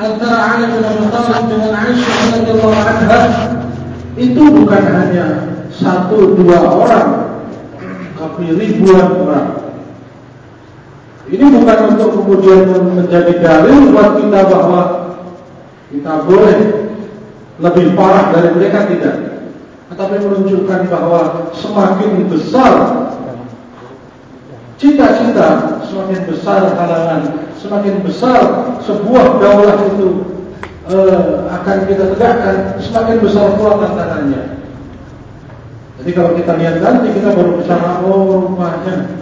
antara Ali bin Abi Thalib dengan Aisyah radhiyallahu anha itu bukan hanya satu dua orang, tapi ribuan orang. Ini bukan untuk kemudian menjadi dalil buat kita bahwa kita boleh lebih parah dari mereka tidak, tetapi menunjukkan bahwa semakin besar cita-cita, semakin besar halangan, semakin besar sebuah daulah itu uh, akan kita tegakkan, semakin besar pula tantangannya. Jadi kalau kita lihat nanti kita baru bicara oh rupanya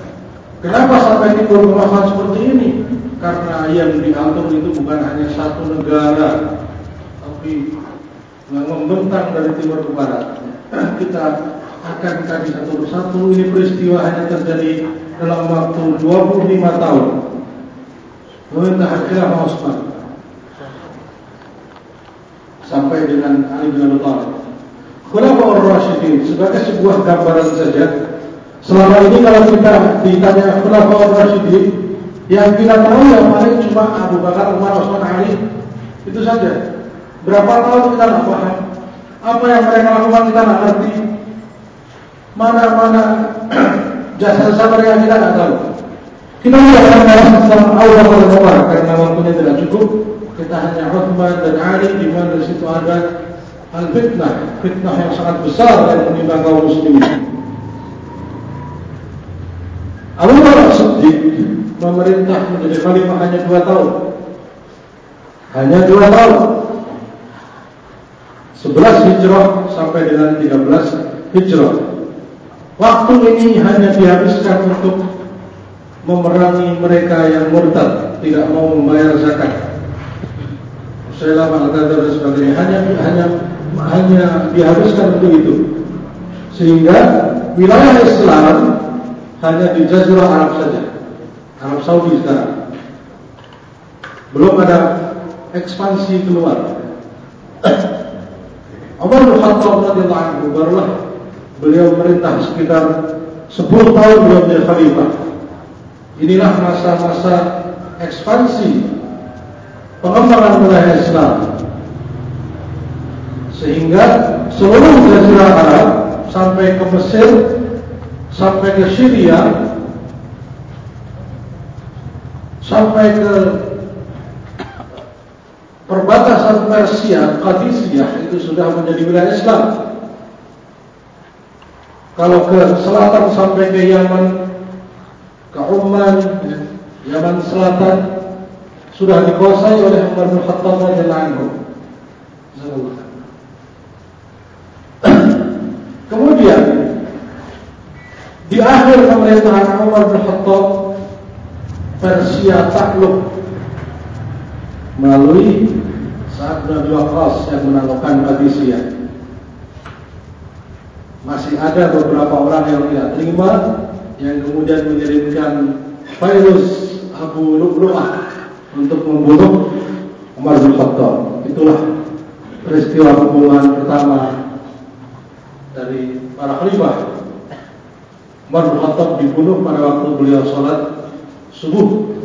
kenapa sampai timbul permasalahan seperti ini? Karena yang diatur itu bukan hanya satu negara, tapi yang membentang dari timur ke barat. Kita akan kaji satu persatu ini peristiwa hanya terjadi dalam waktu 25 tahun. Pemerintah Khilafah Osman sampai dengan Ali bin Abi Thalib. Khulafaur Rasyidin sebagai sebuah gambaran saja. Selama ini kalau kita ditanya Khulafaur Rasyidin, yang kita tahu yang paling cuma Abu Bakar, Umar, Osman, Ali itu saja. Berapa tahun kita nggak paham? Apa yang mereka lakukan kita nggak ngerti. Mana-mana jasa-jasa mereka kita nggak tahu. Kita tidak akan bahas tentang Bakar dan Umar karena waktunya tidak cukup. Kita hanya Uthman dan Ali di mana di situ ada al-fitnah, fitnah yang sangat besar yang menimpa kaum muslimin. Abu Bakar Siddiq memerintah menjadi khalifah hanya dua tahun. Hanya dua tahun. 11 hijrah sampai dengan 13 hijrah. Waktu ini hanya dihabiskan untuk memerangi mereka yang murtad, tidak mau membayar zakat. Saya lama dan sebagainya hanya hanya hanya dihabiskan untuk itu. Sehingga wilayah Islam hanya di Jazirah Arab saja. Arab Saudi sekarang. Belum ada ekspansi keluar. Umar bin Khattab radhiyallahu anhu barulah beliau merintah sekitar 10 tahun beliau menjadi khalifah. Inilah masa-masa ekspansi pengembangan wilayah Islam. Sehingga seluruh jazirah Arab sampai ke Mesir, sampai ke Syria, sampai ke perbatasan Persia, Qadisiyah itu sudah menjadi wilayah Islam. Kalau ke selatan sampai ke Yaman, ke Oman, Yaman Selatan sudah dikuasai oleh Umar bin Khattab radhiyallahu anhu. Kemudian di akhir pemerintahan Umar bin Khattab Persia takluk melalui saat bin Abi Waqqas yang menaklukkan Qadisiyah. Masih ada beberapa orang yang tidak terima yang kemudian mengirimkan Fairuz Abu Lu'lu'ah untuk membunuh Umar bin Khattab. Itulah peristiwa pembunuhan pertama dari para khalifah. Umar bin Khattab dibunuh pada waktu beliau sholat subuh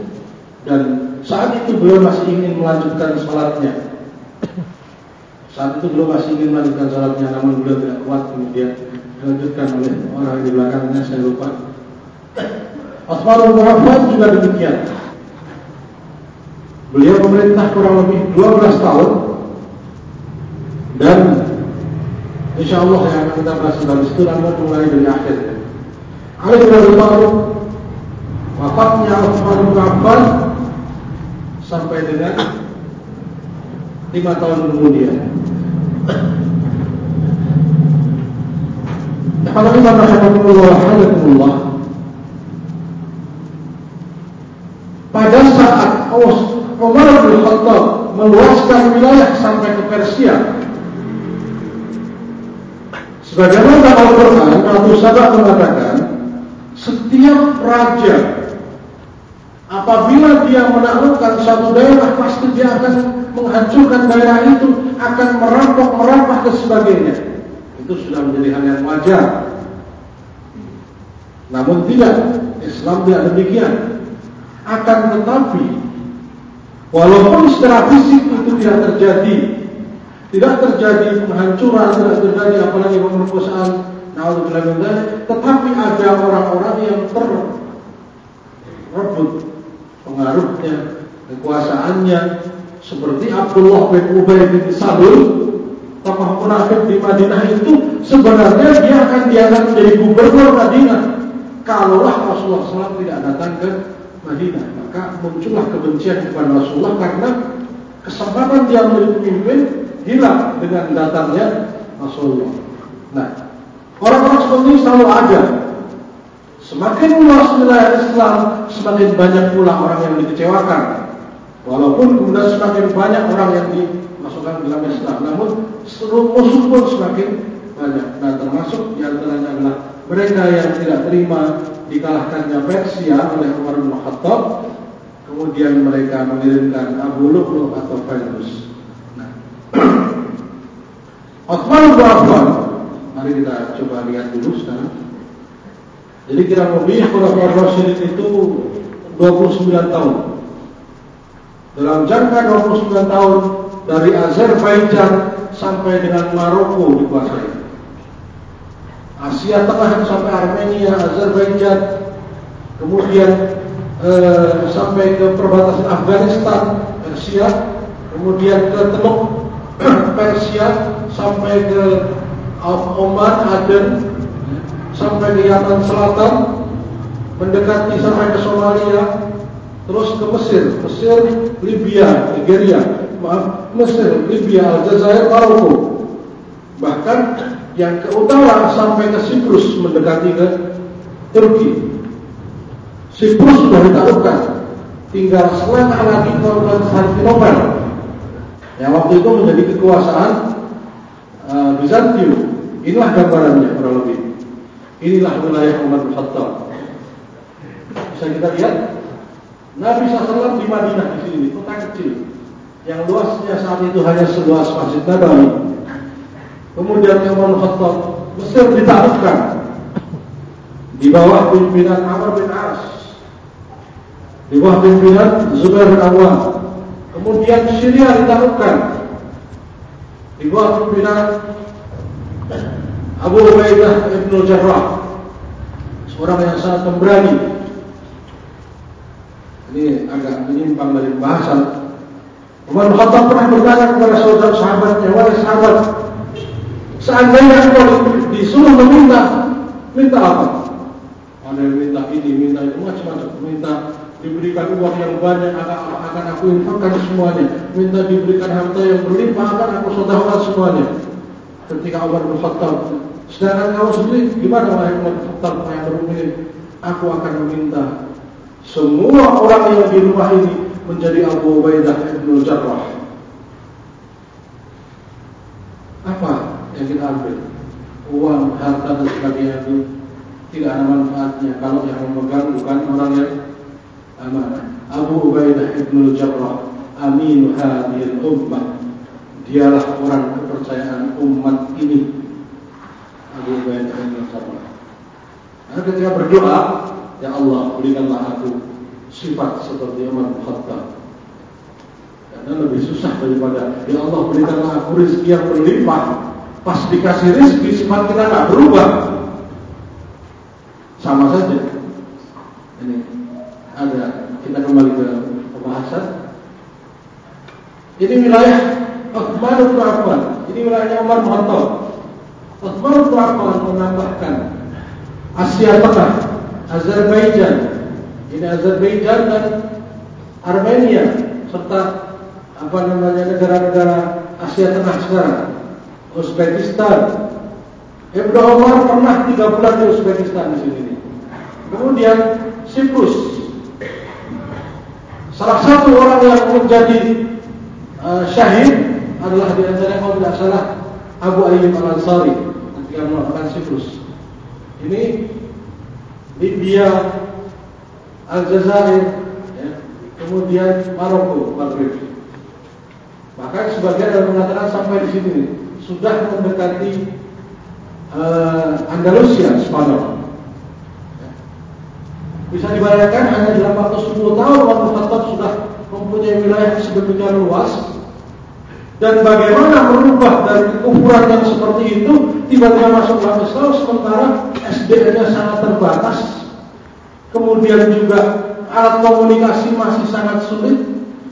dan saat itu beliau masih ingin melanjutkan sholatnya. Saat itu beliau masih ingin melanjutkan sholatnya, namun beliau tidak kuat kemudian dilanjutkan oleh orang di belakangnya, saya lupa. Osman bin Affan juga demikian. Beliau memerintah kurang lebih 12 tahun dan insya Allah yang akan kita bahas dari situ namun mulai dari akhir. Ali bin Abi Thalib wafatnya Osman bin Affan sampai dengan lima tahun kemudian. Kalau Imam Rahimahullah Halakumullah Pada saat Umar bin Khattab meluaskan wilayah sampai ke Persia Sebagaimana Al-Quran Ratu Sabah mengatakan Setiap raja Apabila dia menaklukkan satu daerah, pasti dia akan menghancurkan daerah itu, akan merampok, merampas dan sebagainya. Itu sudah menjadi hal yang wajar. Namun tidak, Islam tidak demikian. Akan tetapi, Walaupun secara fisik itu tidak terjadi, tidak terjadi penghancuran, tidak terjadi apalagi pemerkosaan, tetapi ada orang-orang yang terrebut pengaruhnya, kekuasaannya, seperti Abdullah bin Ubay bin Salul, tokoh munafik di Madinah itu sebenarnya dia akan diangkat menjadi gubernur Madinah. Kalaulah Rasulullah SAW tidak datang ke Madinah, maka muncullah kebencian kepada Rasulullah karena kesempatan dia menjadi pemimpin hilang dengan datangnya Rasulullah. Nah, orang-orang seperti ini selalu ada. Semakin luas wilayah Islam, semakin banyak pula orang yang dikecewakan. Walaupun kemudian semakin banyak orang yang dimasukkan dalam Islam, namun seluruh musuh pun semakin banyak. Nah, termasuk di antaranya adalah mereka yang tidak terima dikalahkannya Persia oleh Umar bin Khattab, kemudian mereka mengirimkan Abu Lu'lu atau Fairuz. Nah, Uthman bin mari kita coba lihat dulu sekarang. Jadi kira lebih Khulafaur Rasyidin itu 29 tahun. Dalam jangka 29 tahun dari Azerbaijan sampai dengan Maroko dikuasai. Asia Tengah sampai Armenia, Azerbaijan, kemudian eh, sampai ke perbatasan Afghanistan, Persia, kemudian ke Teluk Persia, sampai ke Oman, Aden, sampai ke Yaman Selatan, mendekati sampai ke Somalia, terus ke Mesir, Mesir, Libya, Nigeria, maaf, Mesir, Libya, Aljazair, Maroko. Bahkan yang ke utara sampai ke Siprus mendekati ke Turki. Siprus sudah ditaklukkan, tinggal selangkah lagi ke Konstantinopel yang waktu itu menjadi kekuasaan uh, Bizantium. Inilah gambarannya kurang lebih. Inilah wilayah Umar Khattab. Bisa kita lihat Nabi SAW di Madinah di sini, kota kecil, yang luasnya saat itu hanya seluas Masjid Nabawi. Kemudian Umar Khattab Mesir ditaklukkan di bawah pimpinan Amr bin As, di bawah pimpinan Zubair bin Awam. Kemudian Syria ditaklukkan di bawah pimpinan Abu Ubaidah ibn Jarrah, seorang yang sangat pemberani ini agak menyimpang dari pembahasan. Umar Khattab pernah bertanya kepada saudara sahabatnya, wahai sahabat, seandainya engkau disuruh meminta, minta apa? Ada minta ini, minta itu, macam-macam. Minta diberikan uang yang banyak, akan, akan aku infakkan semuanya. Minta diberikan harta yang berlimpah, akan aku sodakan semuanya. Ketika Umar bin Khattab, sedangkan kau sendiri, gimana wahai Umar bin Khattab yang berumur Aku akan meminta semua orang yang di rumah ini menjadi Abu Ubaidah bin Jarrah. Apa yang kita ambil? Uang, harta dan sebagainya itu tidak ada manfaatnya kalau yang memegang bukan orang yang amanah. Abu Ubaidah bin Jarrah amin hadhil ummah. Dialah orang kepercayaan umat ini. Abu Ubaidah bin Jarrah. Karena ketika berdoa, Ya Allah berikanlah aku sifat seperti Umar bin Khattab Karena lebih susah daripada Ya Allah berikanlah aku rezeki yang berlimpah Pas dikasih rezeki sifat kita tak berubah Sama saja Ini ada Kita kembali ke pembahasan Ini wilayah Uthman bin Affan Ini wilayahnya Umar bin Khattab Affan menambahkan Asia Tengah Azerbaijan. Ini Azerbaijan dan Armenia serta apa namanya negara-negara Asia Tengah sekarang. Uzbekistan. Ibnu Umar pernah tiga bulan di Uzbekistan di sini. Kemudian Siprus. Salah satu orang yang menjadi uh, syahid adalah di antara kalau tidak salah Abu Ayyub Al Ansari ketika melakukan Siprus. Ini Libya, Aljazair, ya, kemudian Maroko, Maghrib. Bahkan sebagian yang mengatakan sampai di sini sudah mendekati uh, Andalusia, Spanyol. Bisa dibayangkan hanya dalam waktu 10 tahun waktu Khattab sudah mempunyai wilayah sedemikian luas. Dan bagaimana merubah dari kekufuran yang seperti itu tiba-tiba masuk dalam Islam sementara SDM-nya sangat terbatas. Kemudian juga alat komunikasi masih sangat sulit.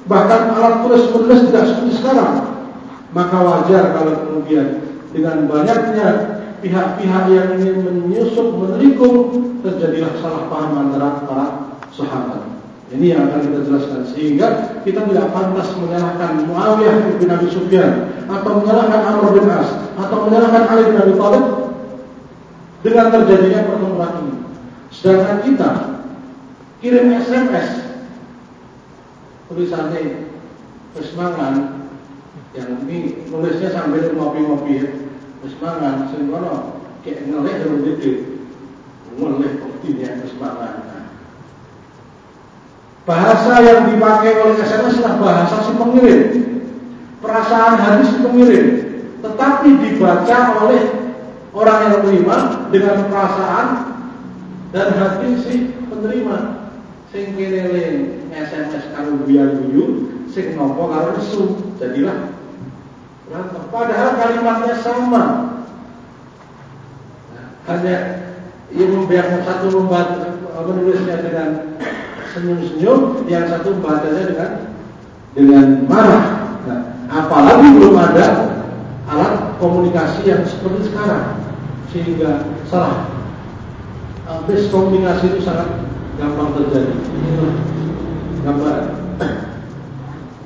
Bahkan alat tulis menulis tidak seperti sekarang. Maka wajar kalau kemudian dengan banyaknya pihak-pihak yang ingin menyusup menelikung terjadilah salah paham antara para sahabat ini yang akan kita jelaskan sehingga kita tidak pantas menyalahkan Muawiyah bin Abi Sufyan atau menyalahkan Amr bin As atau menyalahkan Ali bin Abi Thalib dengan terjadinya pertemuan ini. Sedangkan kita kirim SMS tulisannya Pesmangan yang ini nulisnya sambil ngopi-ngopi ya. Pesmangan, sing kono kayak ngelek dari titik. Ngelek buktinya Pesmangan. Bahasa yang dipakai oleh SMS adalah bahasa si pengirim. Perasaan hati si pengirim. Tetapi dibaca oleh orang yang terima dengan perasaan dan hati si penerima. Sing kene SMS karo biar guyu, sing nopo karo nesu. Jadilah Padahal kalimatnya sama. Hanya yang membiarkan satu membaca menulisnya dengan senyum-senyum, yang satu membacanya dengan dengan marah. Nah, apalagi belum ada alat komunikasi yang seperti sekarang, sehingga salah. Miskomunikasi itu sangat gampang terjadi. Gambaran.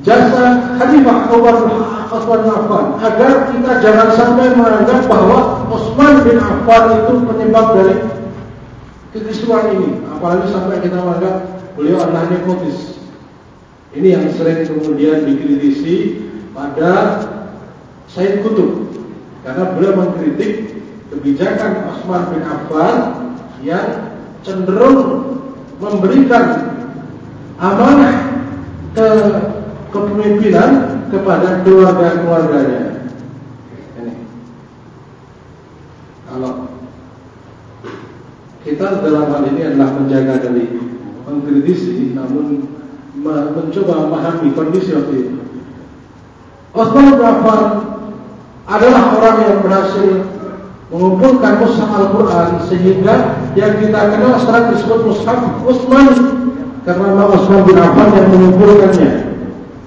Jasa Khalifah Umar Utsman bin Affan. Agar kita jangan sampai menganggap bahwa Utsman bin Affan itu penyebab dari kekisruhan ini, apalagi sampai kita menganggap beliau adalah nepotis. Ini yang sering kemudian dikritisi pada Said Kutub. Karena beliau mengkritik kebijakan Osman bin Affan yang cenderung memberikan amanah ke kepemimpinan kepada keluarga-keluarganya. Ini. Kalau kita dalam hal ini adalah menjaga dari mengkritisi namun mencoba memahami kondisi waktu itu. Osman bin Affan adalah orang yang berhasil mengumpulkan mushaf Al-Quran sehingga yang kita kenal sekarang disebut mushaf Utsman karena Utsman bin Affan yang mengumpulkannya.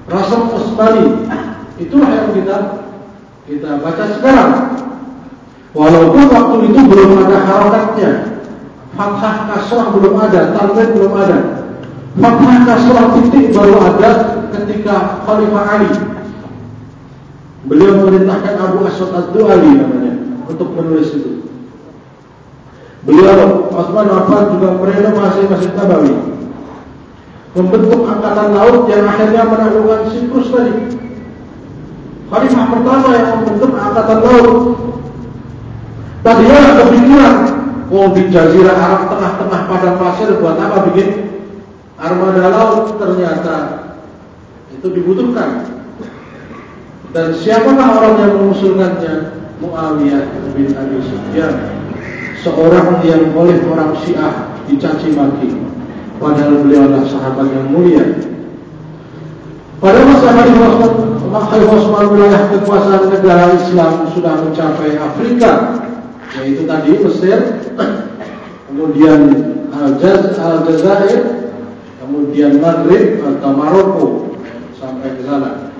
Rasam Utsmani itulah yang kita kita baca sekarang. Walaupun waktu itu belum ada harokatnya, Fathah kasrah belum ada, tanwin belum ada. Fathah kasrah titik baru ada ketika Khalifah Ali. Beliau memerintahkan Abu Aswad Ad-Du'ali namanya untuk menulis itu. Beliau Osman Affan juga merenovasi Masjid Nabawi. Membentuk angkatan laut yang akhirnya menaklukkan Siprus tadi. Khalifah pertama yang membentuk angkatan laut. Tadinya kepikiran Oh di Jazirah Arab tengah-tengah padang pasir buat apa bikin armada laut ternyata itu dibutuhkan. Dan siapakah orang yang mengusulkannya? Muawiyah bin Abi Sufyan, seorang yang oleh orang Syiah dicaci maki, padahal beliau adalah sahabat yang mulia. Pada masa Khalifah Osman wilayah kekuasaan negara Islam sudah mencapai Afrika yaitu tadi Mesir, kemudian Aljazair, kemudian Maghrib atau Maroko sampai ke sana.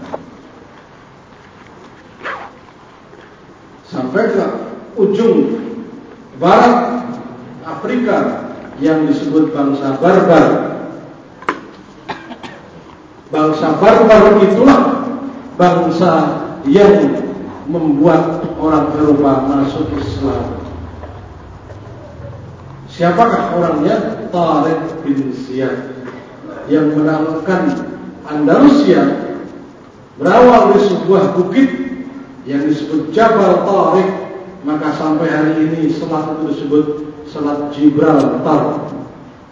Sampai ke ujung barat Afrika yang disebut bangsa barbar. Bangsa barbar itulah bangsa yang membuat orang Eropa masuk Islam. Siapakah orangnya? Tariq bin Ziyad yang menaklukkan Andalusia berawal dari sebuah bukit yang disebut Jabal Tariq maka sampai hari ini selat itu disebut Selat Gibraltar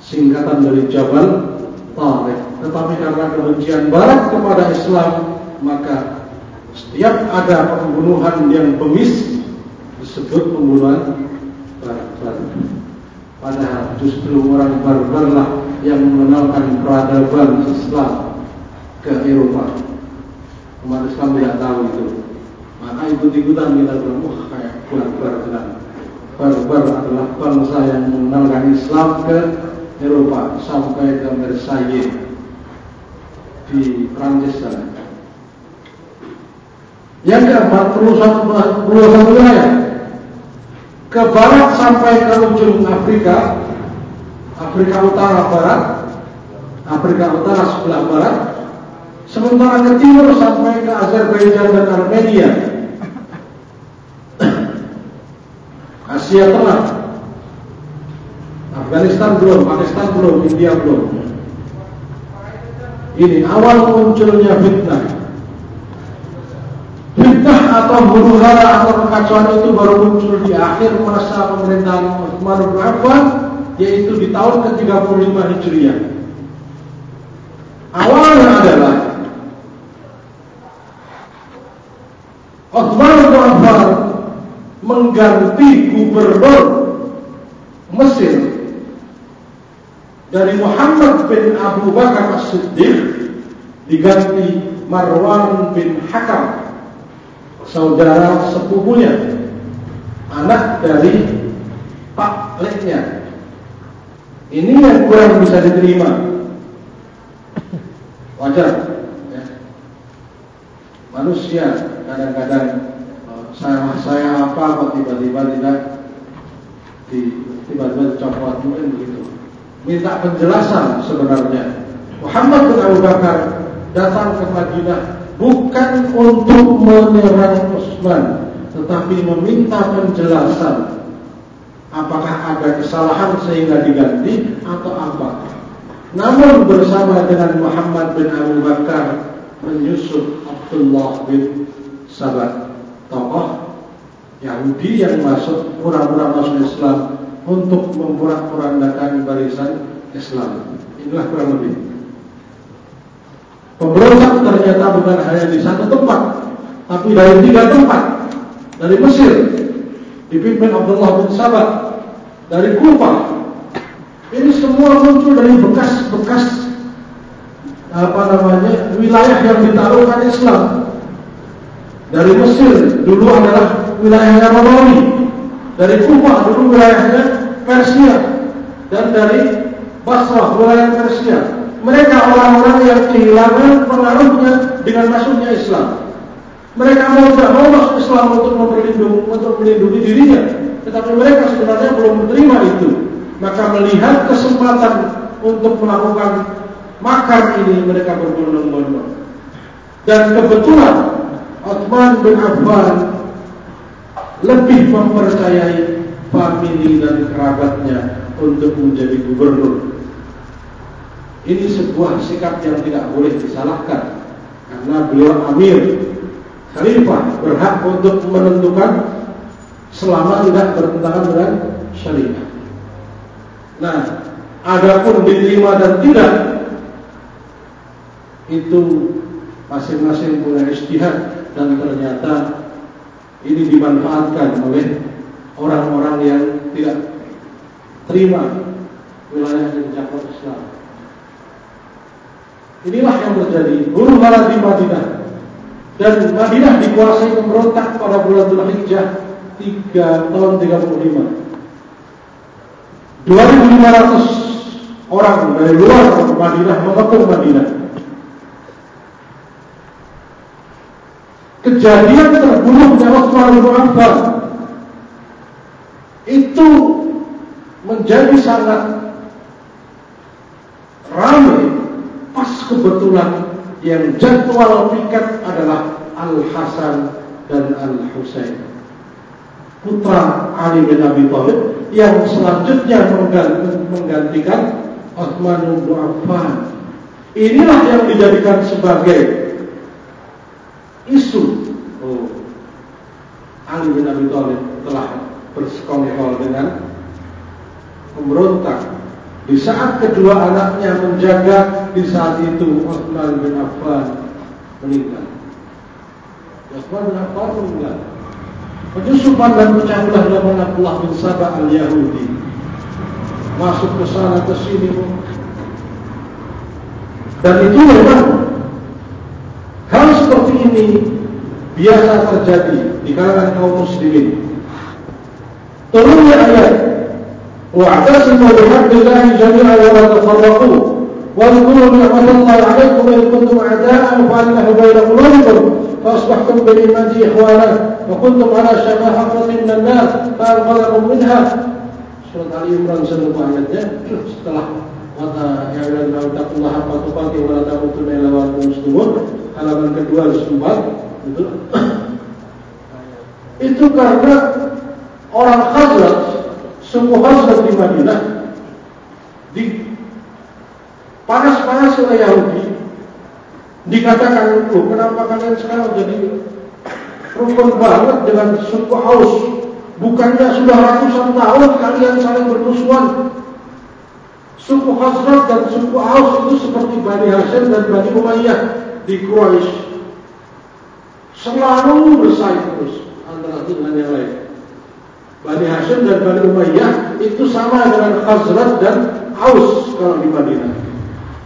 singkatan dari Jabal Tariq tetapi karena kebencian Barat kepada Islam maka setiap ada pembunuhan yang bengis disebut pembunuhan barbar. Padahal justru orang barbarlah yang mengenalkan peradaban Islam. ke Eropa. Umat Islam tidak tahu itu. Maka ikut-ikutan kita bilang, wah kayak barbar dengan Barbar adalah bangsa yang mengenalkan Islam ke Eropa sampai ke Versailles. Di Prancis sana. Yang keempat satu wilayah ke barat sampai ke ujung Afrika, Afrika Utara Barat, Afrika Utara sebelah barat, sementara ke timur sampai ke Azerbaijan dan Armenia. Asia Tengah, Afghanistan belum, Pakistan belum, India belum. Ini awal munculnya fitnah. Fitnah atau huru hara atau kekacauan itu baru muncul di akhir masa pemerintahan Utsman bin Affan, yaitu di tahun ke-35 Hijriah. Awalnya adalah mengganti gubernur Mesir dari Muhammad bin Abu Bakar As-Siddiq diganti Marwan bin Hakam saudara sepupunya anak dari Pak Leknya ini yang kurang bisa diterima wajar ya. manusia kadang-kadang saya saya apa kok tiba-tiba tidak tiba-tiba dicopot mungkin begitu. Minta penjelasan sebenarnya. Muhammad bin Abu Bakar datang ke Madinah bukan untuk menyerang Utsman tetapi meminta penjelasan. Apakah ada kesalahan sehingga diganti atau apa? Namun bersama dengan Muhammad bin Abu Bakar menyusup Abdullah bin Sabat tokoh Yahudi yang masuk pura-pura masuk Islam untuk memporak-porandakan barisan Islam. Inilah kurang lebih. Pemberontak ternyata bukan hanya di satu tempat, tapi dari tiga tempat. Dari Mesir, dipimpin Abdullah bin Sabah, dari Kufah. Ini semua muncul dari bekas-bekas apa namanya wilayah yang ditaruhkan Islam dari Mesir dulu adalah wilayahnya Romawi. Dari Kufah dulu wilayahnya Persia. Dan dari Basrah wilayah Persia. Mereka orang-orang yang kehilangan pengaruhnya dengan masuknya Islam. Mereka mau tidak mau masuk Islam untuk memperlindungi, untuk melindungi dirinya. Tetapi mereka sebenarnya belum menerima itu. Maka melihat kesempatan untuk melakukan makar ini mereka berbondong-bondong. Dan kebetulan Uthman bin Affan lebih mempercayai famili dan kerabatnya untuk menjadi gubernur. Ini sebuah sikap yang tidak boleh disalahkan karena beliau amir khalifah berhak untuk menentukan selama tidak bertentangan dengan syariat. Nah, adapun diterima dan tidak itu masing-masing punya istihad dan ternyata ini dimanfaatkan oleh orang-orang yang tidak terima wilayah yang dicakup Islam. Inilah yang terjadi. Guru hara di Madinah dan Madinah dikuasai pemberontak pada bulan Dzulhijjah 3 tahun 35. 2500 orang dari luar Madinah mengepung Madinah. Kejadian terbunuhnya Utsman bin Affan itu menjadi sangat ramai pas kebetulan yang jadwal piket adalah Al Hasan dan Al Husain putra Ali bin Abi Thalib yang selanjutnya menggantikan Utsman bin Affan. Inilah yang dijadikan sebagai isu oh, Ali bin Abi Thalib telah bersekongkol dengan pemberontak. Di saat kedua anaknya menjaga, di saat itu Utsman bin Affan meninggal. Utsman bin Affan meninggal. Penyusupan dan pecah belah zaman Abdullah bin Sabah al-Yahudi masuk ke sana ke sini dan itu memang ini biasa terjadi di kalangan kaum muslimin. Turunnya ayat واعتصموا بحبل الله جميعا ولا تفرقوا واذكروا نعمة الله عليكم إذ كنتم أعداء فألف بين قلوبكم فأصبحتم بنعمته إخوانا وكنتم على شفا حفرة من النار فأنقذكم منها Surat Ali Imran seluruh ayatnya setelah mata yang dalam takullah apa tupati wa tamutunna illa wa antum muslimun halaman kedua sempat itu. Itu karena orang Khazraj suku Khazraj di Madinah di panas-panas oleh Yahudi dikatakan oh, kenapa kalian sekarang jadi rukun banget dengan suku Aus? Bukannya sudah ratusan tahun kalian saling bermusuhan? Suku Khazraj dan suku Aus itu seperti Bani Hashim dan Bani Umayyah di Quraisy selalu bersaing terus antara satu dengan yang lain. Bani Hashim dan Bani Umayyah itu sama dengan Khazraj dan Aus kalau di Madinah.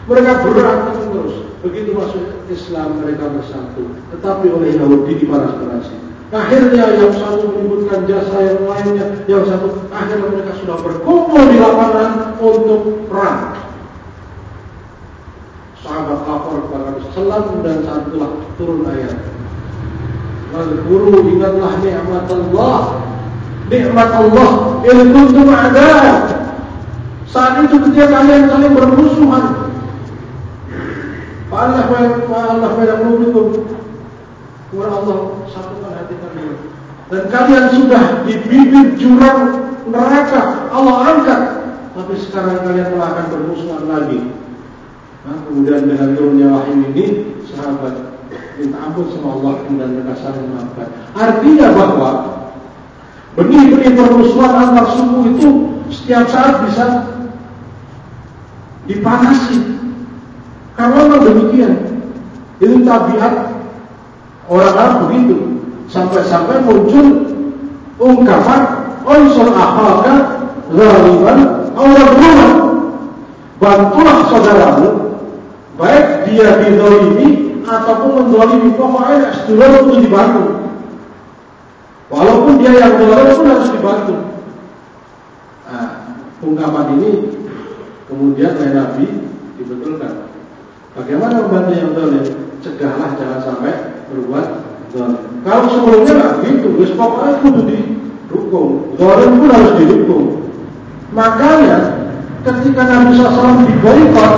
Mereka berantem terus. Begitu masuk Islam mereka bersatu. Tetapi oleh Yahudi dipanas-panasi. Akhirnya yang satu menyebutkan jasa yang lainnya, yang satu akhirnya mereka sudah berkumpul di lapangan untuk perang. Sahabat lapor kepada Sallam dan saat itulah turun ayat. Guru ingatlah nikmat Allah, nikmat Allah yang kuntum ada. Saat itu ketika kalian saling bermusuhan, Allah Allah Allah Kemudian Allah satukan hati kalian. Dan kalian sudah di bibir jurang neraka Allah angkat. Tapi sekarang kalian telah akan bermusuhan lagi. Nah, kemudian dengan turunnya wahyu ini, sahabat minta ampun sama Allah dan mereka saling memaafkan. Artinya bahwa benih-benih permusuhan antar suku itu setiap saat bisa dipanasi. Karena memang demikian. Itu tabiat Orang Arab begitu. Sampai-sampai muncul ungkapan unsur akhalka zaliman Allah berulang. Bantulah saudaramu baik dia didolimi ataupun mendolimi pokoknya sedulur itu dibantu. Walaupun dia yang dolim pun harus dibantu. Nah, ungkapan ini kemudian oleh Nabi dibetulkan. Bagaimana membantu yang dolim? Cegahlah jangan sampai berbuat zalim. Kalau sebelumnya nggak gitu, wis pokoknya kudu didukung. Zalim pun harus didukung. Makanya ketika Nabi SAW diboykot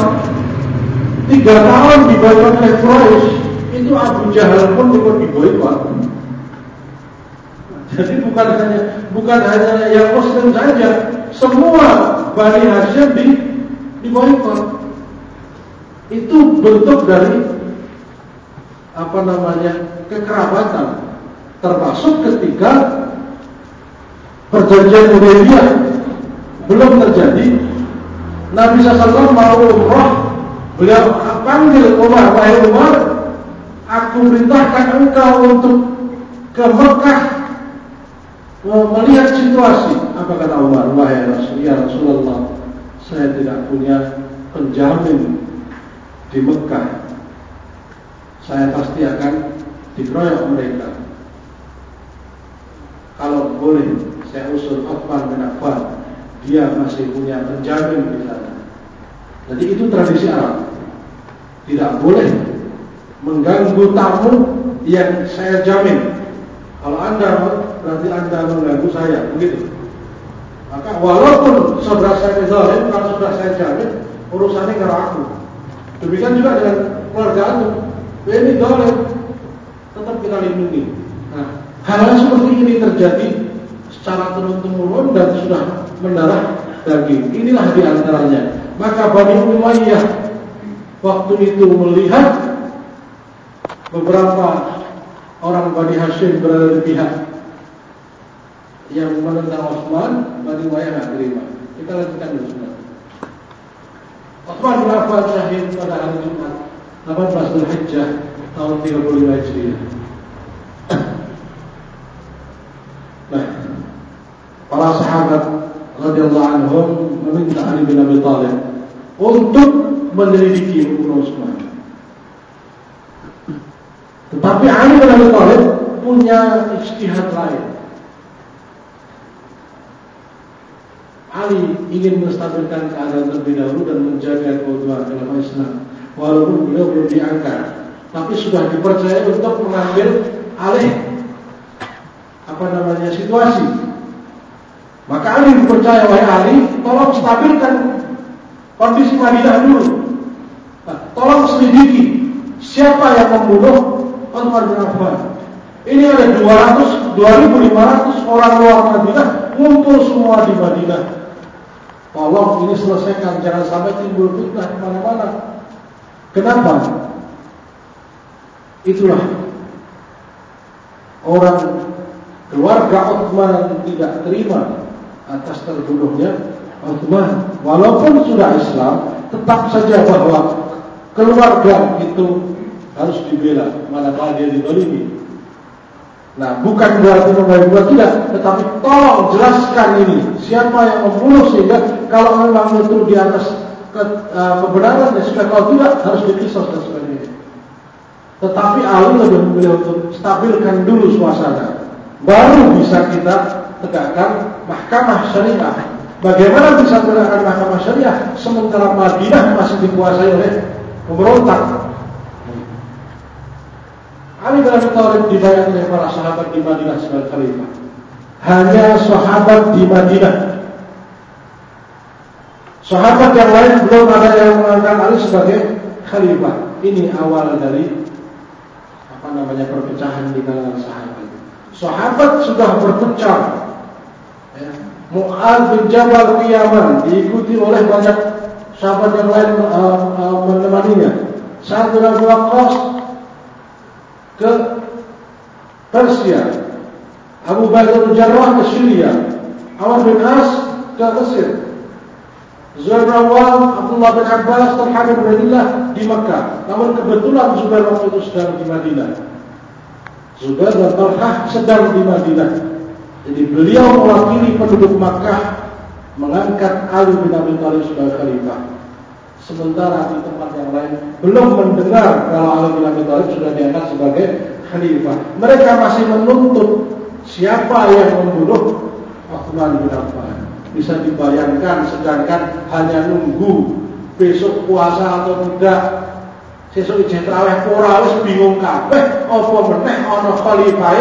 tiga tahun diboykot oleh Quraisy itu Abu Jahal pun ikut diboykot. Jadi bukan hanya bukan hanya yang Muslim saja, semua Bani Hashim di diboykot. Itu bentuk dari apa namanya kekerabatan termasuk ketika perjanjian Hudaybiyah belum terjadi Nabi SAW mau umroh beliau panggil Umar wahai Umar aku perintahkan engkau untuk ke Mekah melihat situasi apa kata Umar wahai Rasul ya Rasulullah saya tidak punya penjamin di Mekah saya pasti akan dikeroyok mereka. Kalau boleh, saya usul Uthman bin. Dia masih punya penjamin di sana. Jadi itu tradisi Arab. Tidak boleh mengganggu tamu yang saya jamin. Kalau anda berarti anda mengganggu saya, begitu. Maka walaupun saudara saya zalim, kalau sudah saya jamin, urusannya ke aku. Demikian juga dengan keluarga anda. ini dolim tetap kita lindungi. Nah, hal seperti ini terjadi secara turun temurun dan sudah mendarah daging. Inilah di antaranya. Maka Bani Umayyah waktu itu melihat beberapa orang Bani Hashim berada di pihak yang menentang Osman, Bani Umayyah nggak terima. Kita lanjutkan dulu. Osman Affan syahid pada hari Jumat 18 Dzulhijjah tahun 35 Hijriah. Nah, para sahabat radhiyallahu anhum meminta Ali bin Abi Thalib untuk menyelidiki hukum Utsman. Tetapi Ali bin Abi Thalib punya istihad lain. Ali ingin menstabilkan keadaan terlebih dahulu dan menjaga keutuhan khilafah Islam. Walaupun beliau belum diangkat, tapi sudah dipercaya untuk mengambil alih apa namanya situasi. Maka Ali dipercaya wahai Ali, tolong stabilkan kondisi Madinah dulu. Nah, tolong selidiki siapa yang membunuh Umar bin Affan. Ini ada 200, 2500 orang luar Madinah ngumpul semua di Madinah Tolong ini selesaikan, jangan sampai timbul fitnah ke mana-mana. Kenapa? Itulah orang keluarga Uthman tidak terima atas terbunuhnya Uthman. Walaupun sudah Islam, tetap saja bahwa keluarga itu harus dibela, manakala dia didolimi. Nah, bukan berarti membaik tidak, tetapi tolong jelaskan ini siapa yang membunuh sehingga kalau memang itu di atas ke, uh, kebenaran ya sudah kalau tidak harus dikisos dan sebagainya. Tetapi Ali lebih memilih untuk stabilkan dulu suasana, baru bisa kita tegakkan mahkamah syariah. Bagaimana bisa menegakkan mahkamah syariah sementara Madinah masih dikuasai oleh pemberontak? Ali bin Abi Thalib dibayar oleh para sahabat di Madinah sebagai khalifah. Hanya sahabat di Madinah. Sahabat yang lain belum ada yang mengangkat Ali sebagai khalifah. Ini awal dari apa namanya perpecahan di kalangan sahabat. Sahabat sudah berpecah. Ya. Mu'ad bin Jabal ke Yaman diikuti oleh banyak sahabat yang lain uh, uh, menemaninya. Saat bin Abi Waqqas ke Persia, Abu Bakar Jarrah ke Syria, Amr bin As ke Mesir, Zubair bin Awal, Abdullah bin Abbas, Talha bin Ubaidillah di Makkah. Namun kebetulan Zubair waktu itu sedang di Madinah. Zubair dan Talha sedang di Madinah. Jadi beliau mewakili penduduk Makkah mengangkat Ali bin Abi Thalib sebagai khalifah. Sementara di tempat yang lain belum mendengar kalau Ali bin Abi Thalib sudah diangkat sebagai khalifah. Mereka masih menuntut siapa yang membunuh Utsman bin Affan. Bisa dibayangkan sedangkan hanya nunggu besok puasa atau tidak. Sesuk ijeh traweh ora wis bingung kabeh apa meneh ana khalifah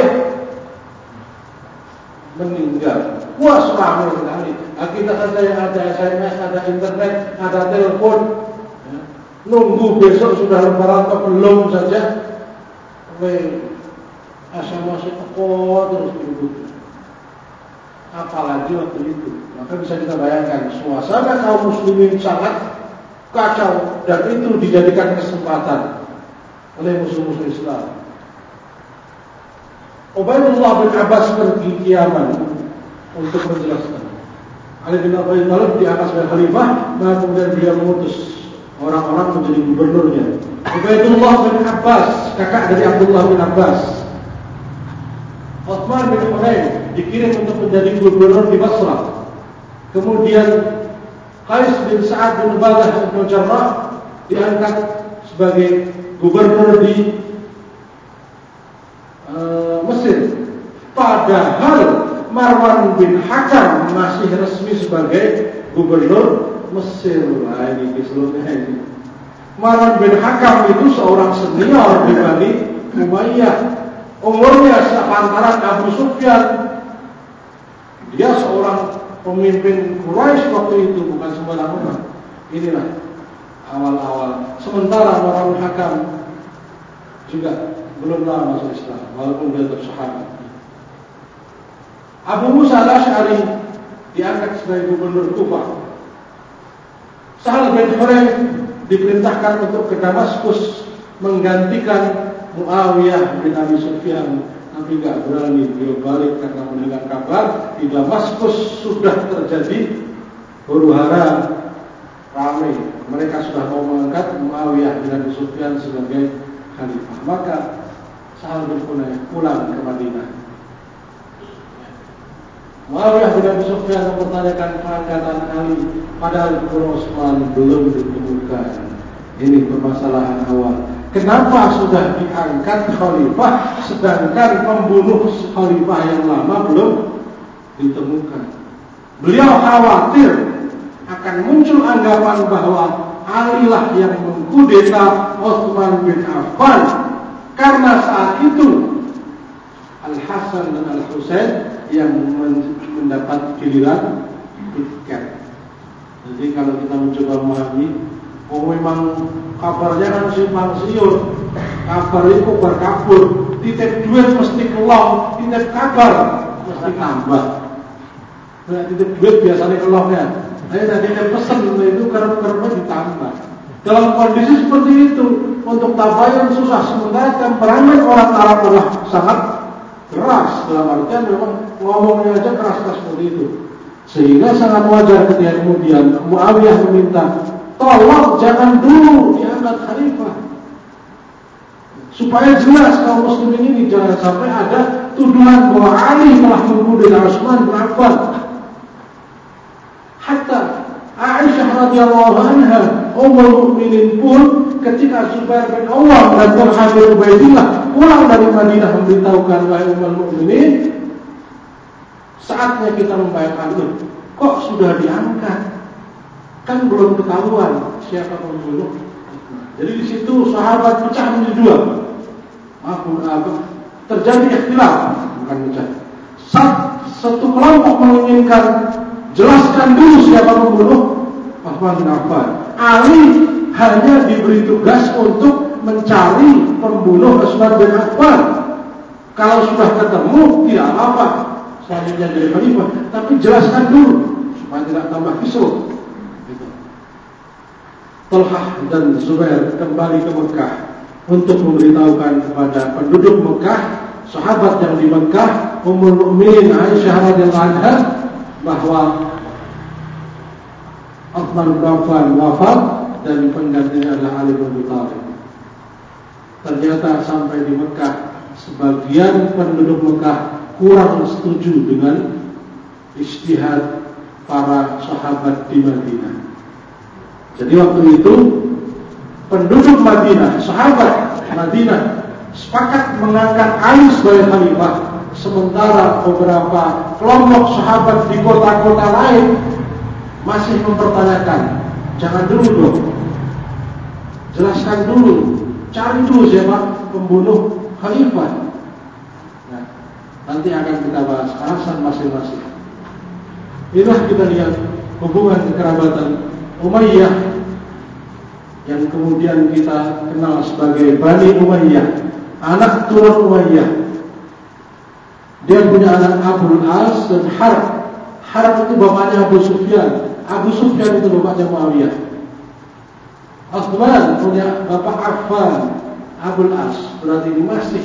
meninggal. Ramai sekali. Nah, kita saja yang ada SMS, ada internet, ada telepon. Nunggu besok sudah lebaran atau belum saja. Weh, asal masuk teko terus diribut. Apalagi waktu itu. Maka bisa kita bayangkan suasana kaum muslimin sangat kacau dan itu dijadikan kesempatan oleh musuh-musuh Islam. Ubaidullah bin Abbas pergi ke Yaman untuk menjelaskan. Ali bin Abi Thalib diangkat sebagai khalifah, maka kemudian beliau mengutus orang-orang menjadi gubernurnya. Ubaidullah bin Abbas, kakak dari Abdullah bin Abbas. Uthman bin Hunain dikirim untuk menjadi gubernur di Basrah. Kemudian Qais bin Sa'ad bin Badah bin Jarrah diangkat sebagai gubernur di uh, Mesir. Padahal Marwan bin Hakam masih resmi sebagai gubernur Mesir. Nah ini kisruhnya ini. Marwan bin Hakam itu seorang senior di Bani Umayyah. Umurnya sepantaran Abu Sufyan. Dia seorang pemimpin Quraisy waktu itu bukan sembarang orang. Inilah awal-awal. Sementara Marwan bin Hakam juga belum lama masuk Islam, walaupun dia bersahabat. Abu Musa al-Ash'ari diangkat sebagai gubernur Kufah. Sahal bin Hurairah diperintahkan untuk ke Damaskus menggantikan Muawiyah bin Abi Sufyan. Tapi nggak berani dia balik karena mendengar kabar di Damaskus sudah terjadi huru hara ramai mereka sudah mau mengangkat Muawiyah bin Abi Sufyan sebagai khalifah. Maka Sahal bin Hurairah pulang ke Madinah Muawiyah bin Abi Sufyan mempertanyakan pengangkatan Ali padahal Utsman belum ditemukan. Ini permasalahan awal. Kenapa sudah diangkat khalifah sedangkan pembunuh khalifah yang lama belum ditemukan? Beliau khawatir akan muncul anggapan bahwa Ali lah yang mengkudeta Utsman bin Affan karena saat itu Al Hasan dan Al Husain yang mendapat giliran tiket. Jadi kalau kita mencoba memahami, oh memang kabarnya kan simpang siur, kabar itu berkabur, titip duit mesti keloh, titip kabar mesti nambah. Nah, titip duit biasanya kelohnya. Tapi nah, titip pesan itu kerap-kerapnya ditambah. Dalam kondisi seperti itu, untuk tabayun susah. Sementara temperamen orang Arab adalah sangat keras. Dalam artian memang ngomongnya aja keras-keras seperti itu. Sehingga sangat wajar ketika kemudian Muawiyah meminta Tolong jangan dulu diangkat khalifah. Supaya jelas kaum muslimin ini jangan sampai ada tuduhan bahwa Ali telah membunuh Utsman bin. Hatta Aisyah radhiyallahu anha, Ummul Mukminin pun ketika Zubair bin Awam dan Talha bin Ubaidillah pulang dari Madinah memberitahukan wahai Ummul Mukminin, saatnya kita membayar itu. Kok sudah diangkat? kan belum ketahuan siapa pembunuh. Jadi di situ sahabat pecah menjadi dua. Maafun apa? Terjadi ikhtilaf, bukan pecah. Satu kelompok menginginkan jelaskan dulu siapa pembunuh bin Affan. Ali hanya diberi tugas untuk mencari pembunuh Utsman bin Affan. Kalau sudah ketemu tidak apa-apa selanjutnya jadi khalifah, tapi jelaskan dulu supaya tidak tambah kisruh. Talhah dan Zubair kembali ke Mekah untuk memberitahukan kepada penduduk Mekah, sahabat yang di Mekah, Ummul Mukminin Aisyah radhiyallahu anha bahwa Uthman bin wafat dan penggantinya adalah Ali bin Abi Thalib. Ternyata sampai di Mekah sebagian penduduk Mekah kurang setuju dengan istihad para sahabat di Madinah. Jadi waktu itu penduduk Madinah, sahabat Madinah sepakat mengangkat Ali sebagai khalifah. Sementara beberapa kelompok sahabat di kota-kota lain masih mempertanyakan, jangan dulu dong, jelaskan dulu, cari dulu siapa pembunuh khalifah. Nanti akan kita bahas alasan masing-masing. Inilah kita lihat hubungan kekerabatan Umayyah yang kemudian kita kenal sebagai Bani Umayyah, anak turun Umayyah. Dia punya anak Abu As dan Harb. Harb itu bapaknya Abu Sufyan. Abu Sufyan itu bapaknya Muawiyah. Uthman punya bapak Affan, Abu As. Berarti ini masih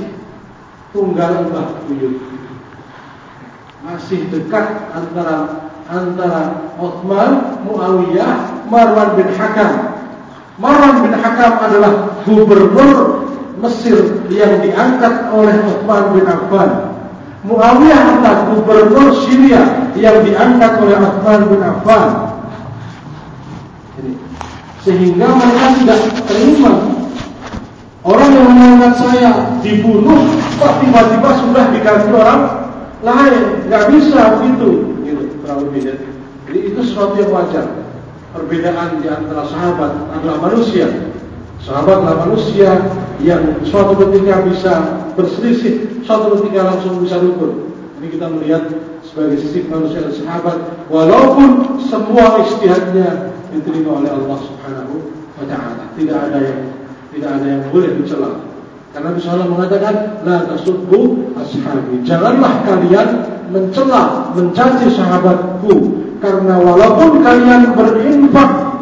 tunggal Mbah Buyut. Masih dekat antara antara Uthman, Muawiyah, Marwan bin Hakam. Marwan bin Hakam adalah gubernur Mesir yang diangkat oleh Uthman bin Affan. Muawiyah adalah gubernur Syria yang diangkat oleh Uthman bin Affan. Sehingga mereka tidak terima orang yang mengangkat saya dibunuh, kok tiba-tiba sudah diganti orang lain, nggak bisa begitu kurang lebih ya. Jadi itu sesuatu yang wajar. Perbedaan di antara sahabat adalah manusia. Sahabat adalah manusia yang suatu ketika bisa berselisih, suatu ketika langsung bisa rukun. Ini kita melihat sebagai sisi manusia dan sahabat, walaupun semua istihadnya diterima oleh Allah Subhanahu wa taala. Tidak ada yang tidak ada yang boleh dicela. Karena Nabi mengatakan, La tasubbu ashabi. Janganlah kalian mencela, mencaci sahabatku. Karena walaupun kalian berinfak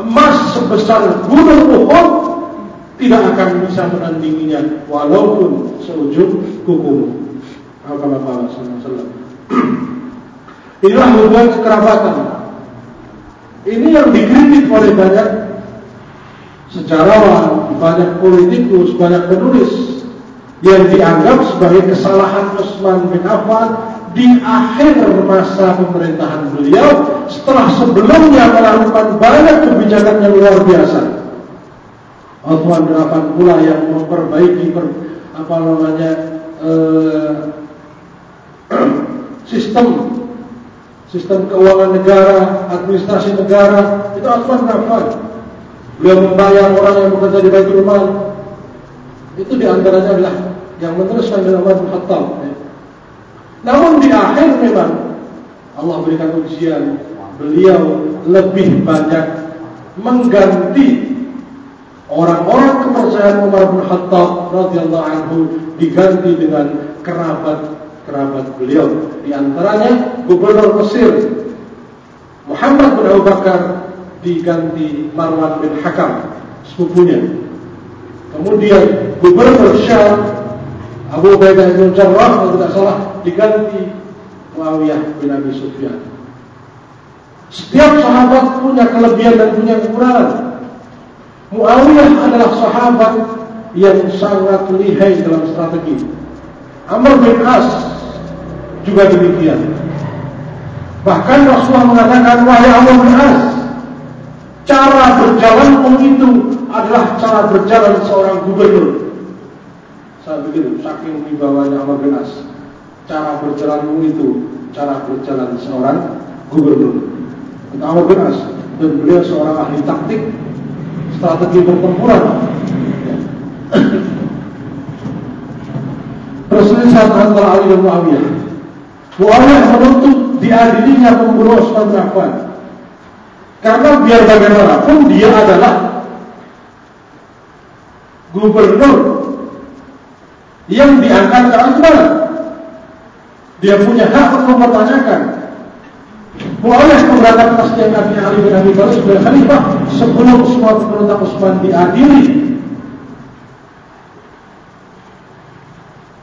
emas sebesar gunung Uhud, tidak akan bisa menandinginya walaupun seujung kukumu. Alhamdulillah Inilah hubungan kekerabatan. Ini yang dikritik oleh banyak sejarawan, banyak politikus, banyak penulis yang dianggap sebagai kesalahan Utsman bin Affan di akhir masa pemerintahan beliau setelah sebelumnya melakukan banyak kebijakan yang luar biasa. Uthman bin Affan pula yang memperbaiki per, apa namanya eh, sistem sistem keuangan negara, administrasi negara itu Uthman bin Affan. Beliau membayar orang yang bekerja di Baitul Mal. Itu di antaranya adalah yang meneruskan dari Umar bin Khattab. Namun di akhir memang Allah berikan ujian, beliau lebih banyak mengganti orang-orang kepercayaan Umar bin Khattab radhiyallahu anhu diganti dengan kerabat-kerabat beliau. Di antaranya Gubernur Mesir Muhammad bin Abu Bakar diganti Marwan bin Hakam sepupunya. Kemudian Gubernur Syam Abu Ubaidah bin Jarrah kalau tidak salah diganti Muawiyah bin Abi Sufyan. Setiap sahabat punya kelebihan dan punya kekurangan. Muawiyah adalah sahabat yang sangat lihai dalam strategi. Amr bin As juga demikian. Bahkan Rasulullah mengatakan, wahai Amr bin As, cara berjalanmu itu adalah cara berjalan seorang gubernur. Saya begitu, saking wibawanya Amr bin As. Cara berjalanmu itu cara berjalan seorang gubernur. Itu Amr bin. Dan beliau seorang ahli taktik, strategi pertempuran. Perselisihan antara Ali dan Muawiyah. Muawiyah menuntut diadilinya pembunuh bin Affan. Karena biar bagaimanapun dia adalah gubernur yang diangkat ke Utsman. Dia punya hak untuk mempertanyakan. Muawiyah keberatan kepastian Nabi Ali bin Abi Thalib sebagai khalifah sebelum semua pemberontak Utsman diadili.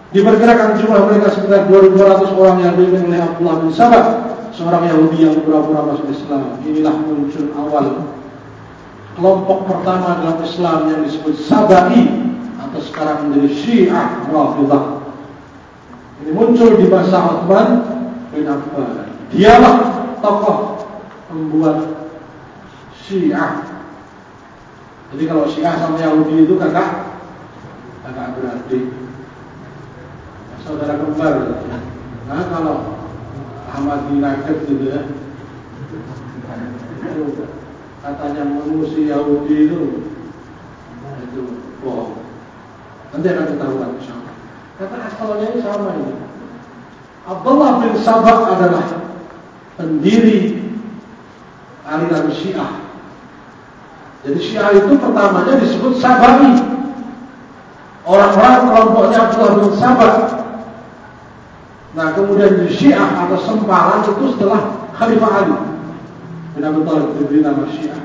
Diperkirakan jumlah mereka sekitar 2.200 orang yang dipimpin oleh Abdullah bin Sabah, seorang Yahudi yang pura-pura masuk Islam. Inilah muncul awal kelompok pertama dalam Islam yang disebut Sabai atau sekarang menjadi Syiah Rafidah. Ini muncul di masa Uthman bin Affan. Dialah tokoh pembuat Syiah. Jadi kalau Syiah sama Yahudi itu kakak kakak beradik. Saudara kembar. Nah kalau Ahmad United gitu ya. Katanya mengusir Yahudi itu itu bohong. Nanti akan ketahuan insyaallah. Kata asalnya ini sama ini. Abdullah bin Sabah adalah pendiri aliran Syiah. Jadi Syiah itu pertamanya disebut Sabahi. Orang-orang kelompoknya Abdullah bin Sabah. Nah kemudian di Syiah atau sempalan itu setelah Khalifah Ali bin Abi Thalib diberi nama Syiah.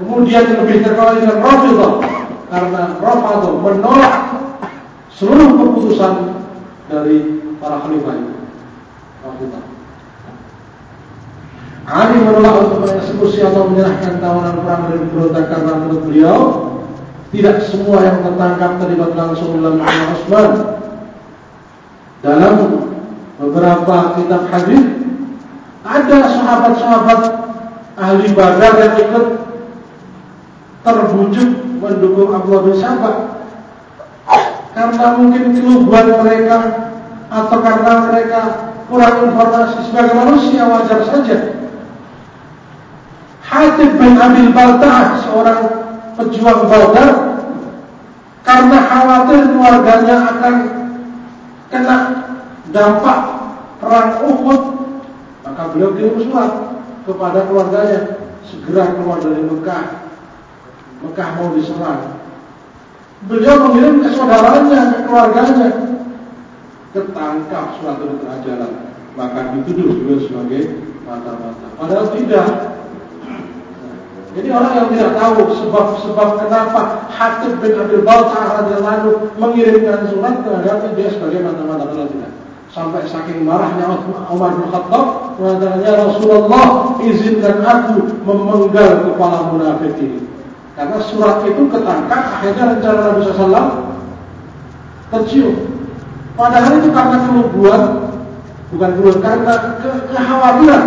Kemudian lebih terkenal dengan Rafidah karena Rafadhah menolak seluruh keputusan dari para khalifah itu. Rafidhah. Ali menolak untuk mengeksekusi atau menyerahkan tawanan perang dari pemberontak karena menurut beliau tidak semua yang tertangkap terlibat langsung dalam Osman. Dalam beberapa kitab hadis ada sahabat-sahabat ahli badar yang ikut terbujuk mendukung Abdullah bin Sabah karena mungkin keluguan mereka atau karena mereka kurang informasi sebagai manusia wajar saja. Hatib bin Abil Baltah seorang pejuang Badar karena khawatir keluarganya akan kena dampak perang Uhud maka beliau kirim surat kepada keluarganya segera keluar dari Mekah Mekah mau diserang. Beliau mengirim ke saudaranya, ke keluarganya. Ketangkap suatu di jalan. Maka dituduh beliau sebagai mata-mata. Padahal tidak. Jadi orang yang tidak tahu sebab-sebab kenapa Hatib bin Abil Baltah radhiyallahu mengirimkan surat terhadap dia sebagai mata-mata tidak. Sampai saking marahnya Umar bin Khattab mengatakan, Ya Rasulullah, izinkan aku memenggal kepala munafik ini. Karena surat itu ketangkap, akhirnya rencana Nabi SAW tercium. Padahal itu karena keluguan, bukan keluguan, karena ke kekhawatiran.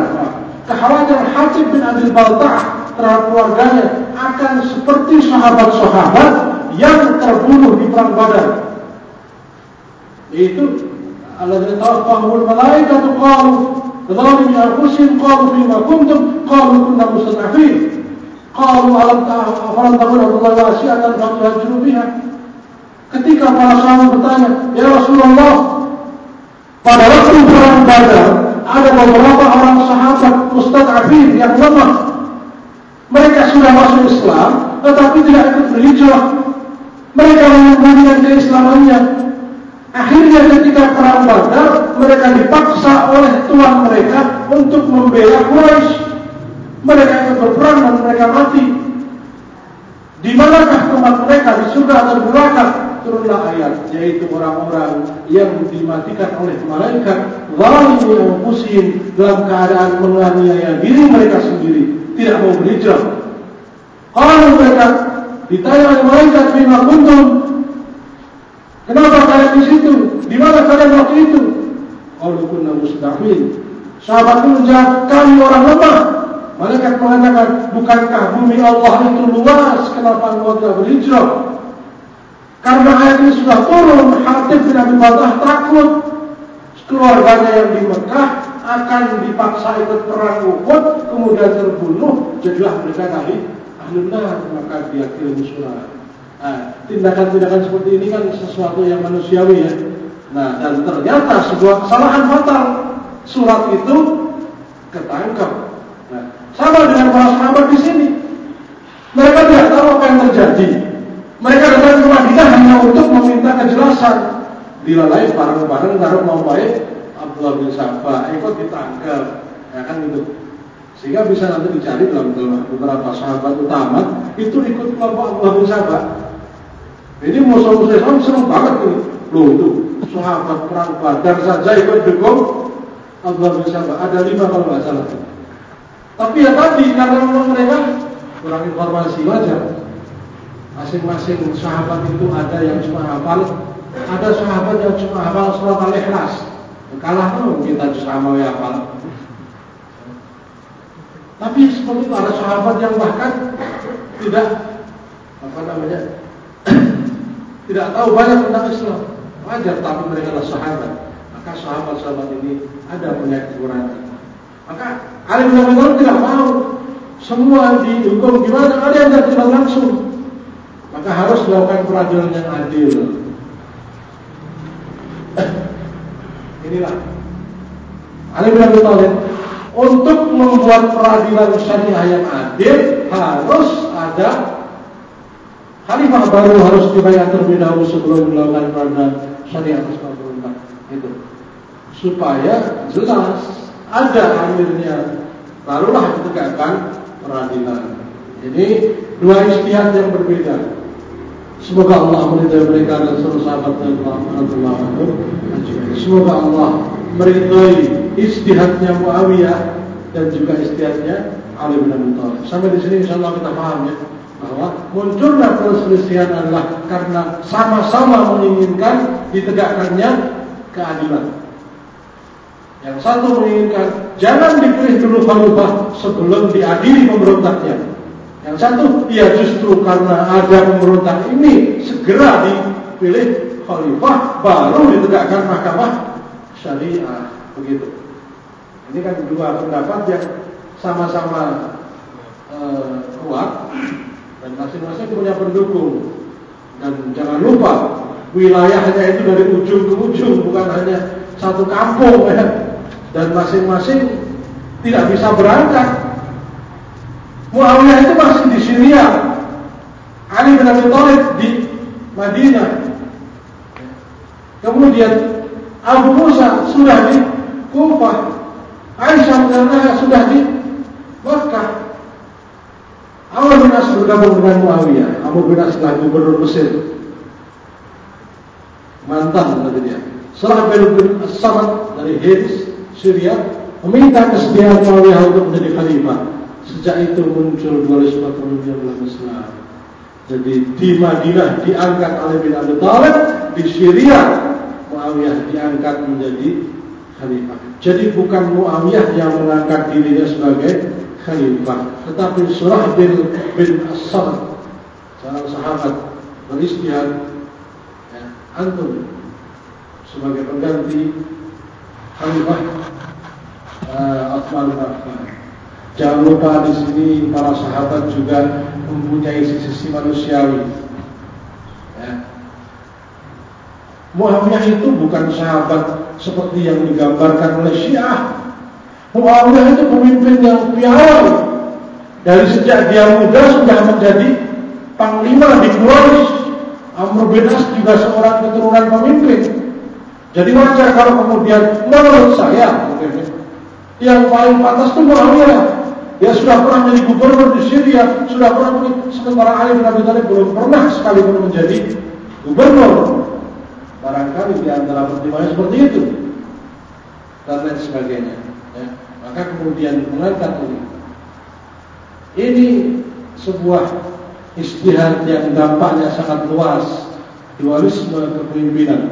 Kekhawatiran Hatib bin Abil Baltah terhadap keluarganya akan seperti sahabat-sahabat yang terbunuh di perang Badar. Itu alladzina tawaffahumul malaikatu qalu dzalimi anfusihim qalu bima kuntum qalu kunna mustad'afin qalu alam ta'lam takuna Allahu wasi'atan fatuhajiru biha. Ketika para sahabat bertanya, "Ya Rasulullah, pada waktu perang Badar ada beberapa orang sahabat mustad'afin yang lemah mereka sudah masuk Islam, tetapi tidak ikut berhijrah. Mereka menyembunyikan keislamannya. Akhirnya ketika perang Badar, mereka dipaksa oleh tuan mereka untuk membela Quraisy. Mereka ikut berperang dan mereka mati. Di manakah tempat mereka di surga atau neraka? turunlah ayat yaitu orang-orang yang dimatikan oleh malaikat zalimi anfusihim dalam keadaan menganiaya diri mereka sendiri tidak mau berhijrah. Kalau mereka ditanya oleh malaikat bima kuntum? Kenapa kalian di situ? Di mana kalian waktu itu? Qalu kunna mustaqim sahabat itu menjawab kami orang lemah. Malaikat mengatakan, bukankah bumi Allah itu luas, kenapa engkau tidak berhijrah? Karena ayat ini sudah turun, Hatib bin Abi Baltah takut. Keluarganya yang di Mekah akan dipaksa ikut perang Uhud, kemudian terbunuh, jadilah mereka ahli nar, maka dia kirim surat. Nah, tindakan-tindakan seperti ini kan sesuatu yang manusiawi ya. Nah, dan ternyata sebuah kesalahan fatal. Surat itu ketangkap. Nah, sama dengan para sahabat di sini. Mereka tidak tahu apa yang terjadi. Mereka datang ke Madinah hanya untuk meminta kejelasan. Bila lain bareng-bareng taruh mau baik Abdullah bin Sabah ikut ditangkap, ya kan gitu. Sehingga bisa nanti dicari dalam beberapa sahabat utama itu ikut kelompok Abdullah bin Sabah. Ini musuh-musuh Islam senang banget ini. Loh itu sahabat perang Badar saja ikut dukung Abdullah bin Sabah. Ada lima kalau nggak salah. Tapi ya tadi karena mereka kurang informasi wajar Masing-masing sahabat itu ada yang cuma hafal, ada sahabat yang cuma hafal surat Al-Ikhlas. Kalah tuh kita sama ya hafal. Tapi seperti itu ada sahabat yang bahkan tidak apa namanya tidak tahu banyak tentang Islam. Wajar tapi mereka adalah sahabat. Maka sahabat-sahabat ini ada punya kekurangan. Maka Ali bin Abi tidak mau semua dihukum gimana? Ada yang tidak langsung maka harus dilakukan peradilan yang adil. Inilah Ali bin Abi Thalib untuk membuat peradilan syariah yang adil harus ada khalifah baru harus dibayar terlebih dahulu sebelum melakukan peradilan syariah atas pemerintah itu supaya jelas ada akhirnya barulah ditegakkan peradilan. Ini dua istihad yang berbeda. Semoga Allah meridai mereka dan seluruh sahabat dan Semoga Allah meridai istihadnya Muawiyah dan juga istihadnya Ali bin Abi Thalib. Sampai di sini insya Allah kita paham ya bahwa munculnya perselisihan adalah karena sama-sama menginginkan ditegakkannya keadilan. Yang satu menginginkan jangan dipilih dulu khalifah sebelum diadili pemberontaknya. Yang satu, dia justru karena ada pemberontak ini segera dipilih khalifah baru ditegakkan mahkamah syariah begitu. Ini kan dua pendapat yang sama-sama uh, kuat dan masing-masing punya pendukung. Dan jangan lupa wilayahnya itu dari ujung ke ujung bukan hanya satu kampung ya. Dan masing-masing tidak bisa berangkat Muawiyah itu masih di Syria. Ali bin Abi Thalib di Madinah. Kemudian Abu Musa sudah di Kufah. Aisyah dan sudah di Makkah. Amr bin As bergabung dengan Muawiyah. Amr bin As adalah gubernur Mesir. Mantan berarti dia. Setelah bin As-Samad dari Hirs, Syria, meminta kesediaan Muawiyah untuk menjadi khalifah. Sejak itu muncul dualisme kepemimpinan dalam Islam. Jadi di Madinah diangkat oleh bin Abi Thalib, di Syria Muawiyah diangkat menjadi khalifah. Jadi bukan Muawiyah yang mengangkat dirinya sebagai khalifah. Tetapi surah bin bin Asad seorang sahabat beristihad ya, antum sebagai pengganti khalifah uh, Utsman bin Affan. Jangan lupa di sini para sahabat juga mempunyai sisi-sisi manusiawi. Ya. Muawiyah itu bukan sahabat seperti yang digambarkan oleh Syiah. Muawiyah itu pemimpin yang piawai. Dari sejak dia muda sudah menjadi panglima di Quraisy. Amr bin As juga seorang keturunan pemimpin. Jadi wajar kalau kemudian menurut saya yang paling pantas itu Muawiyah. Dia sudah pernah menjadi gubernur di Syria, sudah pernah menjadi sementara Ali bin Abi Thalib belum pernah sekali pun menjadi gubernur. Barangkali di antara pertimbangan seperti itu dan lain sebagainya. Ya. Maka kemudian mengangkat ini. Ini sebuah istihad yang dampaknya sangat luas, dualisme kepemimpinan.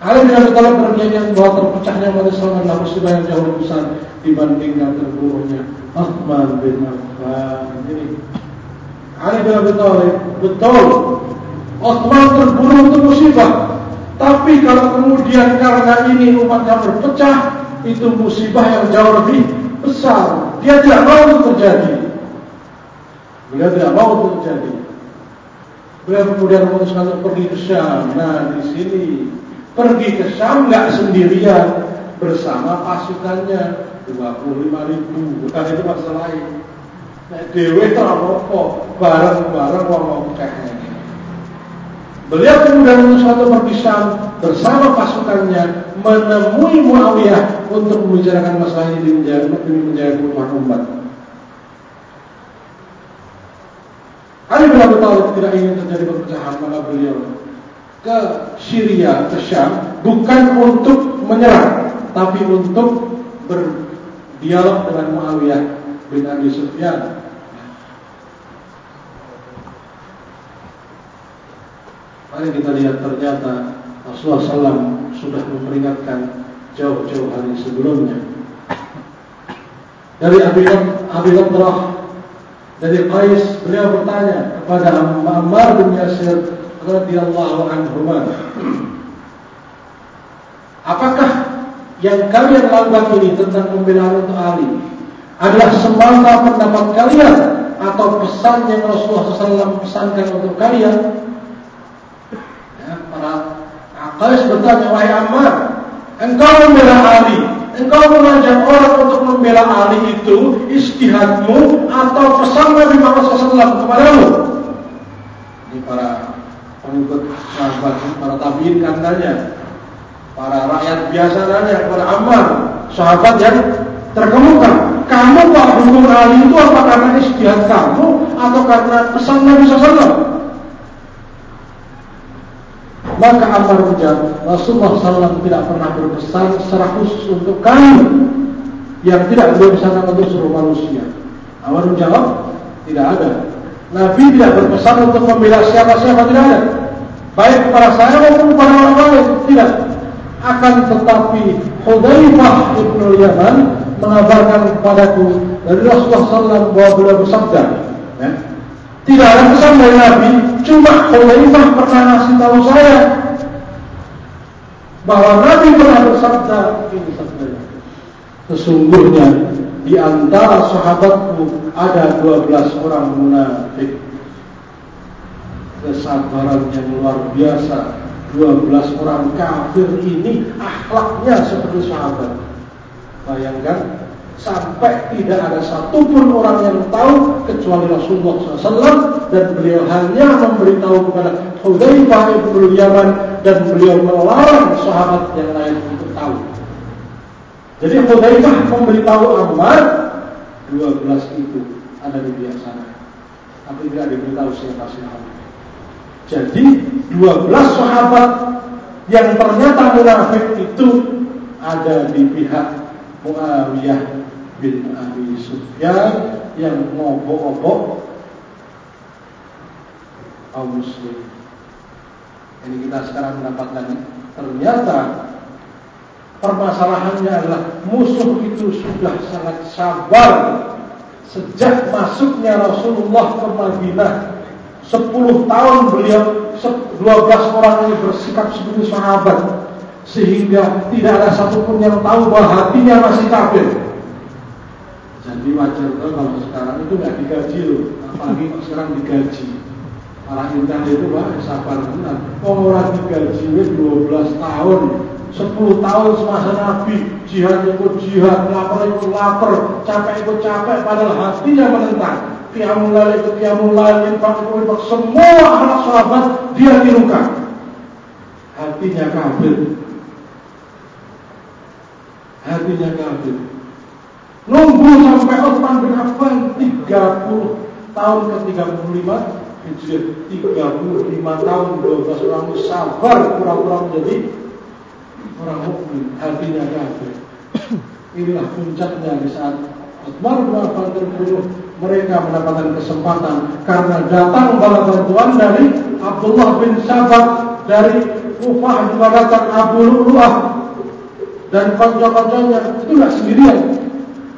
Ali bin Abi Thalib bahwa terpecahnya umat Islam adalah musibah yang jauh lebih besar dibandingkan terburuhnya Uthman bin Affan. Ini Ali bin Abi Thalib betul Uthman terbunuh itu musibah. Tapi kalau kemudian karena ini umatnya berpecah, itu musibah yang jauh lebih besar. Dia tidak mau itu terjadi. Dia tidak mau itu terjadi. Beliau kemudian memutuskan untuk pergi ke Syam. Nah, di sini pergi ke Syam nggak sendirian bersama pasukannya 25 ribu. Bukan itu masalah lain. Nah, dewe terapopo bareng-bareng wong kayaknya beliau kemudian suatu pergi Syam bersama pasukannya menemui Muawiyah untuk membicarakan masalah ini menjadi menjadi kebutuhan umat. Ali bin Abi Thalib tidak ingin terjadi perpecahan maka beliau ke Syria, ke Syam bukan untuk menyerang, tapi untuk berdialog dengan Muawiyah bin Abi Sufyan. Mari kita lihat ternyata Rasulullah SAW sudah memperingatkan jauh-jauh hari sebelumnya. Dari Abi Abi dari Qais beliau bertanya kepada Ammar bin Yasir radhiyallahu anhu Apakah yang kalian lakukan ini tentang pembelaan untuk Ali adalah semata pendapat kalian atau pesan yang Rasulullah SAW pesankan untuk kalian? Ya, para Aqais bertanya, wahai Ammar, engkau membela Ali, engkau mengajak orang untuk membela Ali itu istihadmu atau pesan Nabi Muhammad SAW kepadamu? Ini para pengikut sahabat para tabiin kan tanya para rakyat biasa nanya kepada Ammar sahabat yang terkemuka kamu pak dukung Ali itu apa karena istihad kamu atau karena pesan Nabi SAW maka Ammar menjawab Rasulullah SAW tidak pernah berpesan secara khusus untuk kamu yang tidak beliau pesankan untuk seluruh manusia Ammar menjawab tidak ada Nabi tidak berpesan untuk membela siapa-siapa tidak ada. Baik kepada saya maupun kepada orang lain tidak. Akan tetapi Hudzaifah ibn Yaman mengabarkan kepadaku dari Rasulullah SAW bahwa beliau bersabda, ya, tidak ada pesan dari Nabi, cuma Hudzaifah pernah ngasih tahu saya bahwa Nabi pernah bersabda ini sabdanya. Sesungguhnya di antara sahabatku ada 12 orang munafik. Kesabaran yang luar biasa. 12 orang kafir ini akhlaknya seperti sahabat. Bayangkan sampai tidak ada satupun orang yang tahu kecuali Rasulullah SAW dan beliau hanya memberitahu kepada Hudzaifah ibn Yaman dan beliau melarang sahabat yang lain untuk tahu. Jadi Hudzaifah memberitahu Ammar 12 itu ada di sana. Tapi tidak diberitahu siapa siapa. Jadi 12 sahabat yang ternyata munafik itu ada di pihak Muawiyah bin Abi Sufyan yang ngobok-ngobok kaum muslim. Ini kita sekarang mendapatkan ternyata Permasalahannya adalah musuh itu sudah sangat sabar sejak masuknya Rasulullah ke Madinah 10 tahun beliau 12 orang ini bersikap sebagai sahabat sehingga tidak ada satupun yang tahu bahwa hatinya masih kafir. Jadi wajar tuh kalau sekarang itu nggak digaji loh, apalagi sekarang digaji. Para intel itu pak sabar benar. Orang digaji 12 tahun 10 tahun semasa Nabi jihad ikut jihad, lapar ikut lapar, capek ikut capek, padahal hatinya menentang. Qiyamul lail ikut qiyamul lail, infak semua anak sahabat dia tirukan. Hatinya kafir. Hatinya kafir. Nunggu sampai Utsman bin Affan 30 tahun ke 35 Hijriah 35 tahun 12 orang sabar pura-pura menjadi orang mukmin hatinya kafir. Inilah puncaknya di saat Utsman bin Affan terbunuh, mereka mendapatkan kesempatan karena datang bala bantuan dari Abdullah bin Sabah dari Kufah juga datang Abu Lu'lu'ah dan kanca-kancanya itu nggak sendirian.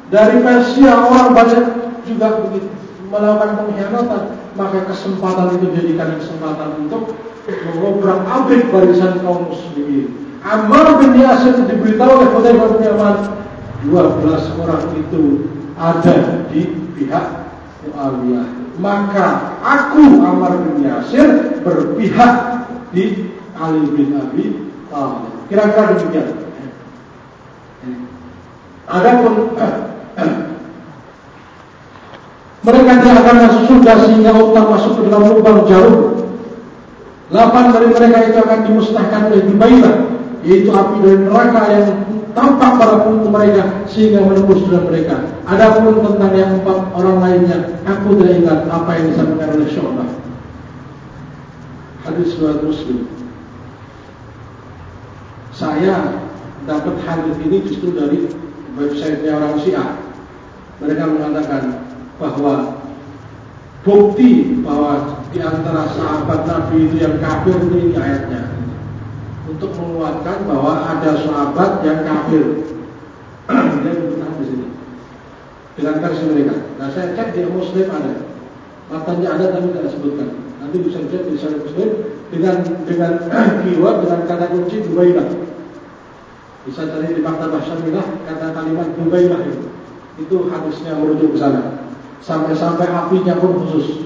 Dari Persia orang banyak juga begitu melakukan pengkhianatan, maka kesempatan itu jadikan kesempatan untuk mengobrak abrik barisan kaum muslimin. Ammar bin Yasir diberitahu oleh bin Yaman 12 orang itu ada di pihak Muawiyah. Maka aku Ammar bin Yasir berpihak di Ali bin Abi Thalib. Kira-kira demikian. Adapun mereka tidak akan masuk surga sehingga otak masuk ke dalam lubang jarum. Lapan dari mereka itu akan dimusnahkan oleh Jubairah yaitu api dari neraka yang tampak pada mulut mereka sehingga menembus dalam mereka. Adapun tentang yang empat orang lainnya, aku tidak ingat apa yang disampaikan oleh Syu'bah. Hadis riwayat Muslim. Saya dapat hadis ini justru dari websitenya orang Syiah. Mereka mengatakan bahwa bukti bahwa di antara sahabat Nabi itu yang kafir ini ayatnya untuk menguatkan bahwa ada sahabat yang kafir. Dia menyebutkan di sini dengan versi mereka. Nah saya cek di Muslim ada, matanya ada tapi tidak sebutkan. Nanti bisa cek di sana Muslim dengan dengan keyword dengan kata kunci Dubailah. Bisa cari di Maktabah Syamilah kata kalimat Dubailah itu. Itu hadisnya merujuk ke sana. Sampai-sampai apinya pun khusus.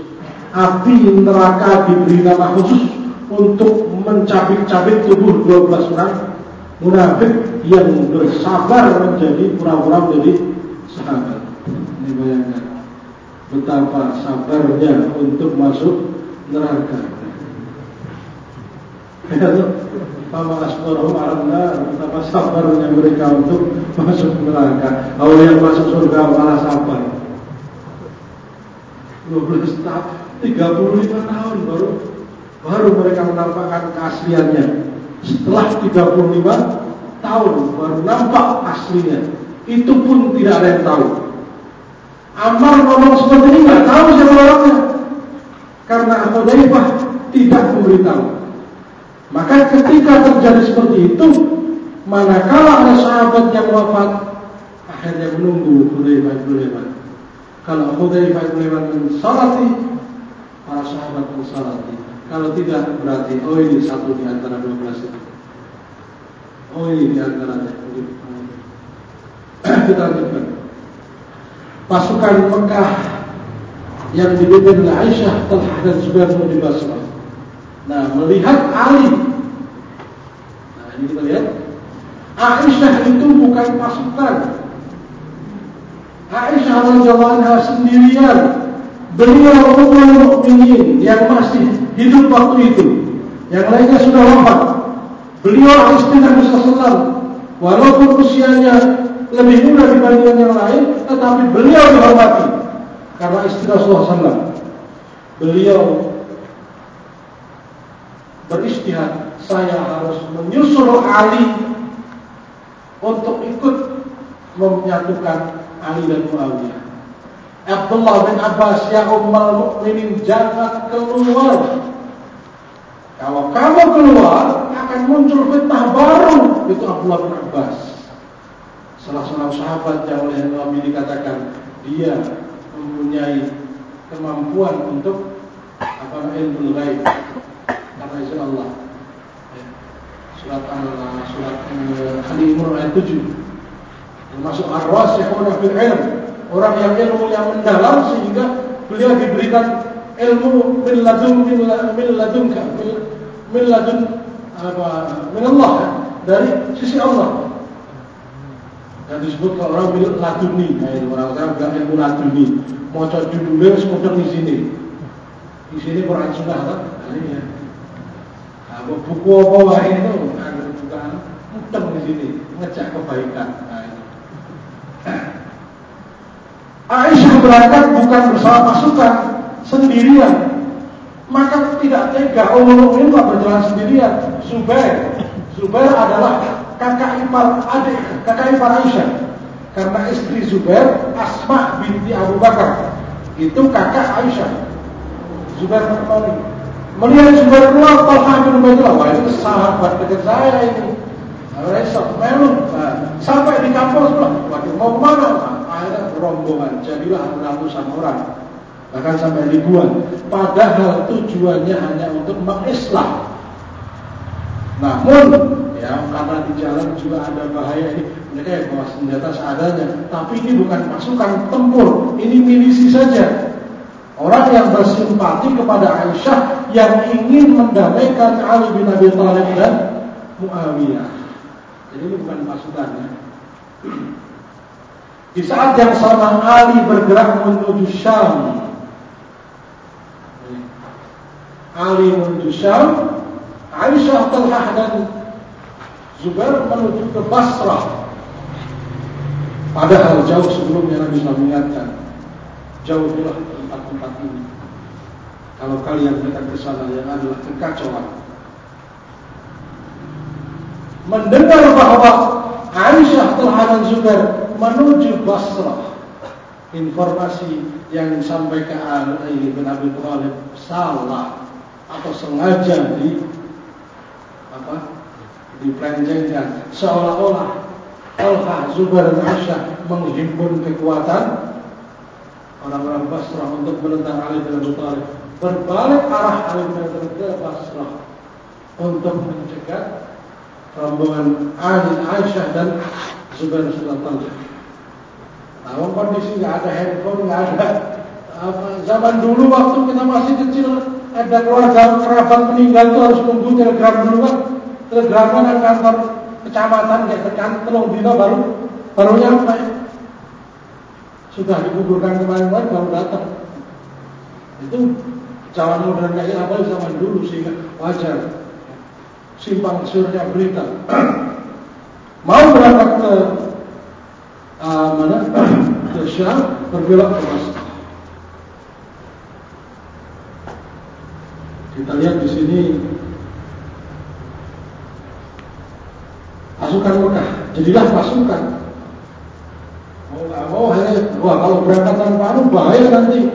Api neraka diberi nama khusus untuk mencabik-cabik tubuh 12 orang munafik yang bersabar menjadi pura-pura menjadi sahabat. Ini bayangkan betapa sabarnya untuk masuk neraka. Pama asbaru arabna betapa sabarnya mereka untuk masuk neraka. Kalau yang masuk surga malah sabar. 12 tahun, 35 tahun baru baru mereka menampakkan keasliannya. Setelah 35 tahun baru nampak aslinya. Itu pun tidak ada yang tahu. Ammar ngomong seperti ini nggak tahu siapa orangnya. Karena Hudzaifah tidak memberitahu. Maka ketika terjadi seperti itu, manakala ada sahabat yang wafat, akhirnya menunggu Hudzaifah bin Yaman. Kalau Hudzaifah bin Yaman mensalati, para sahabat mensalati. Kalau tidak berarti oh ini satu di antara dua belas itu. Oh ini di antaranya. Kita lanjutkan. Pasukan Mekah yang dipimpin oleh Aisyah, Talhah dan Zubair bin Basrah. Nah, melihat Ali. Nah, ini kita lihat. Aisyah itu bukan pasukan. Aisyah radhiyallahu sendirian. Beliau umum mukminin yang masih hidup waktu itu. Yang lainnya sudah wafat. Beliau istri Nabi SAW. Walaupun usianya lebih muda dibandingkan yang lain, tetapi beliau dihormati karena istri Rasulullah SAW. Beliau beristihad, saya harus menyusul Ali untuk ikut menyatukan Ali dan Muawiyah. Abdullah bin Abbas ya ummul mukminin jangan keluar. Kalau kamu keluar akan muncul fitnah baru. Itu Abdullah bin Abbas. Salah seorang sahabat yang oleh Nabi dikatakan dia mempunyai kemampuan untuk apa ilmu gaib karena izin Allah. Ya. Surat Al surat Ali Imran ayat 7. Termasuk ar-rasikhuna fil ilm, orang yang ilmu yang mendalam sehingga beliau diberikan ilmu min ladun min ladunka min ladun apa min Allah dari sisi Allah. Dan disebut orang bilang laduni nah, orang orang bilang ilmu laduni. Mau coba judulnya semudah di sini di sini Quran sudah kan? Nah, ini ya. Nah, buku apa wah itu? Ada bukan. Muteng di sini ngecek kebaikan. Nah, ini. Aisyah berangkat bukan bersama pasukan sendirian. Maka tidak tega Allah ini berjalan sendirian. Zubair. Zubair adalah kakak ipar adik kakak ipar Aisyah. Karena istri Zubair Asma binti Abu Bakar. Itu kakak Aisyah. Zubair kembali melihat Zubair keluar Talha bin Ubaidillah wah itu sahabat dekat saya ini. Resok, nah, sampai di kampus waduh mau ke mana? Rombongan, jadilah ratusan orang, bahkan sampai ribuan. Padahal tujuannya hanya untuk mengislah. Namun ya karena di jalan juga ada bahaya ini mereka yang bawa senjata seadanya tapi ini bukan pasukan tempur ini milisi saja orang yang bersimpati kepada Aisyah yang ingin mendamaikan Ali bin Abi Thalib dan Muawiyah jadi ini bukan pasukan ya. Di saat yang sama Ali bergerak menuju Syam Ali menuju Syam Aisyah, Talhah dan Zubair menuju ke Basrah. Padahal jauh sebelumnya Nabi SAW mengingatkan, jauhilah tempat-tempat ini. Kalau kalian datang ke sana yang adalah kekacauan. Mendengar bahwa Aisyah, Talha dan Zubair menuju Basrah. Informasi yang disampaikan Ali bin Abi Thalib salah atau sengaja di apa dipelencengkan seolah-olah Talha, Zubair Aisyah menghimpun kekuatan orang-orang Basrah untuk menentang Ali bin Abi Thalib. Berbalik arah Ali bin Abi Thalib ke Basrah untuk mencegah rombongan Ali, Aisyah dan Zubair Sultan. Nah, kondisi nggak ada handphone, nggak ada apa, zaman dulu waktu kita masih kecil ada keluarga kerabat meninggal itu harus nunggu telegram dulu kan telegramnya kan kantor kecamatan kayak tekan telung dino baru baru nyampe. Sudah dikuburkan kemarin-kemarin baru datang. Itu jalan modern kayak apa zaman dulu sehingga wajar. Simpang siurnya berita. Mau berangkat ke mana ke Syam berbelok ke Mas Kita lihat di sini pasukan Mekah. Jadilah pasukan. Mau nggak mau hanya wah kalau berangkat tanpa anu bahaya nanti.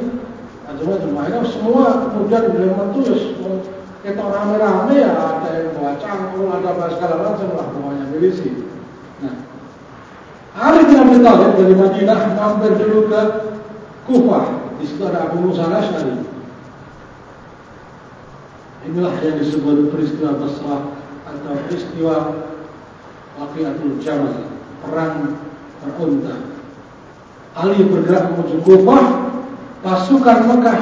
Macam-macam. Semua kemudian itu ya kita rame-rame ya ada yang bawa cangkul, ada apa segala macam lah pokoknya milisi. Ali bin Abi Thalib dari Madinah mampir dulu ke Kufah. Di situ ada Abu Musa Asy'ari. Inilah yang disebut peristiwa Basrah atau peristiwa Waqiatul Jamal, perang berunta. Ali bergerak menuju Kufah, pasukan Mekah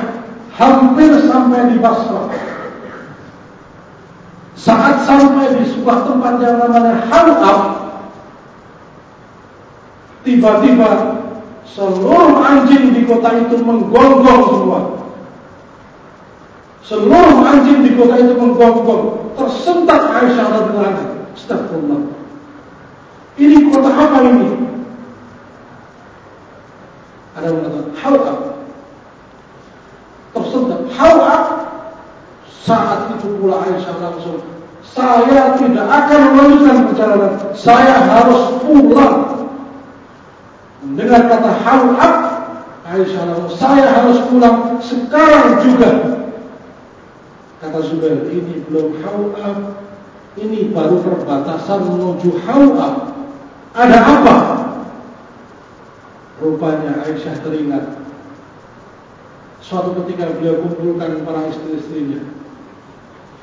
hampir sampai di Basrah. Saat sampai di sebuah tempat yang namanya Halab, tiba-tiba seluruh anjing di kota itu menggonggong semua. Seluruh anjing di kota itu menggonggong, tersentak Aisyah radhiyallahu. Astagfirullah. Ini kota apa ini? Ada yang mengatakan Hawa. Tersentak Hawa. Saat itu pula Aisyah langsung saya tidak akan melanjutkan perjalanan. Saya harus pulang. Dengan kata Hawa, Aisyah langsung saya harus pulang sekarang juga. Kata Zubair, ini belum hau'ab. Ini baru perbatasan menuju hau'ab. Ada apa? Rupanya Aisyah teringat Suatu ketika beliau kumpulkan para istri-istrinya.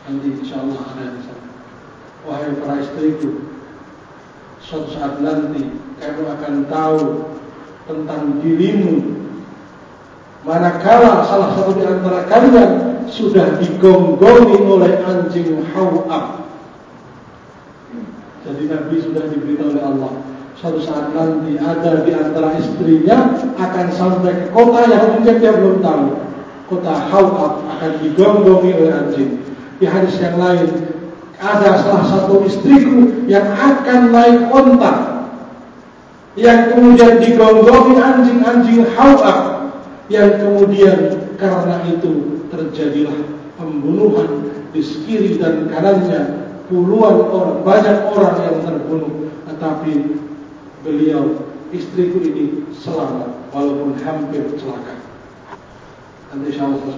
Nanti insya Allah ada di sana. Wahai para istriku, suatu saat nanti kamu akan tahu tentang dirimu. Manakala salah satu di antara kalian sudah digonggongi oleh anjing hawab. Jadi Nabi sudah diberitahu oleh Allah suatu saat nanti ada di antara istrinya akan sampai ke kota yang mungkin dia belum tahu. Kota Hawab akan digonggongi oleh anjing. Di hadis yang lain ada salah satu istriku yang akan naik onta yang kemudian digonggongi anjing-anjing Hawab yang kemudian karena itu terjadilah pembunuhan di kiri dan kanannya puluhan orang, banyak orang yang terbunuh, tetapi beliau istriku ini selamat walaupun hampir celaka. Nanti insya Allah.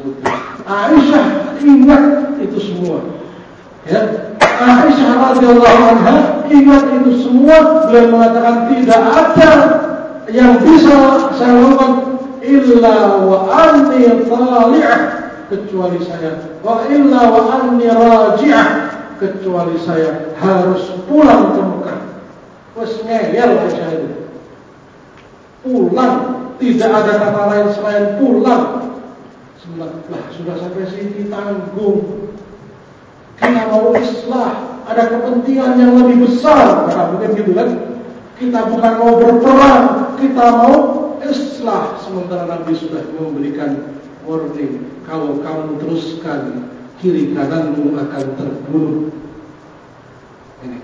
Aisyah ingat itu semua. Ya, Aisyah radhiyallahu anha ingat itu semua. Beliau mengatakan tidak ada yang bisa saya lakukan illa wa anni tali'ah kecuali saya wa illa wa anni raji'ah kecuali saya harus pulang ke Mekah. Wes ngeyel Aisyah itu. Pulang, tidak ada kata lain selain pulang. Lah, sudah sampai sini tanggung. Kita mau islah, ada kepentingan yang lebih besar. Nah, mungkin gitu kan? Kita bukan mau berperang, kita mau islah. Sementara Nabi sudah memberikan warning. Kalau kamu teruskan kiri kananmu akan terbunuh. Ini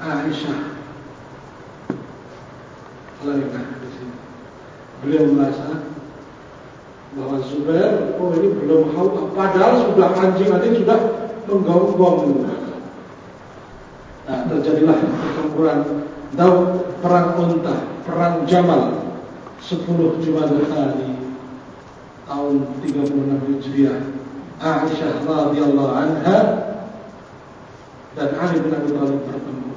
Aisyah Lainlah di sini. Beliau merasa bahwa Zubair, oh ini belum hawa, padahal sudah anjing anjing sudah menggonggong. Nah, terjadilah pertempuran Daud perang unta, perang Jamal 10 Jumadil Tsani tahun 36 Hijriah Aisyah radhiyallahu anha dan Ali bin Abi Thalib bertemu.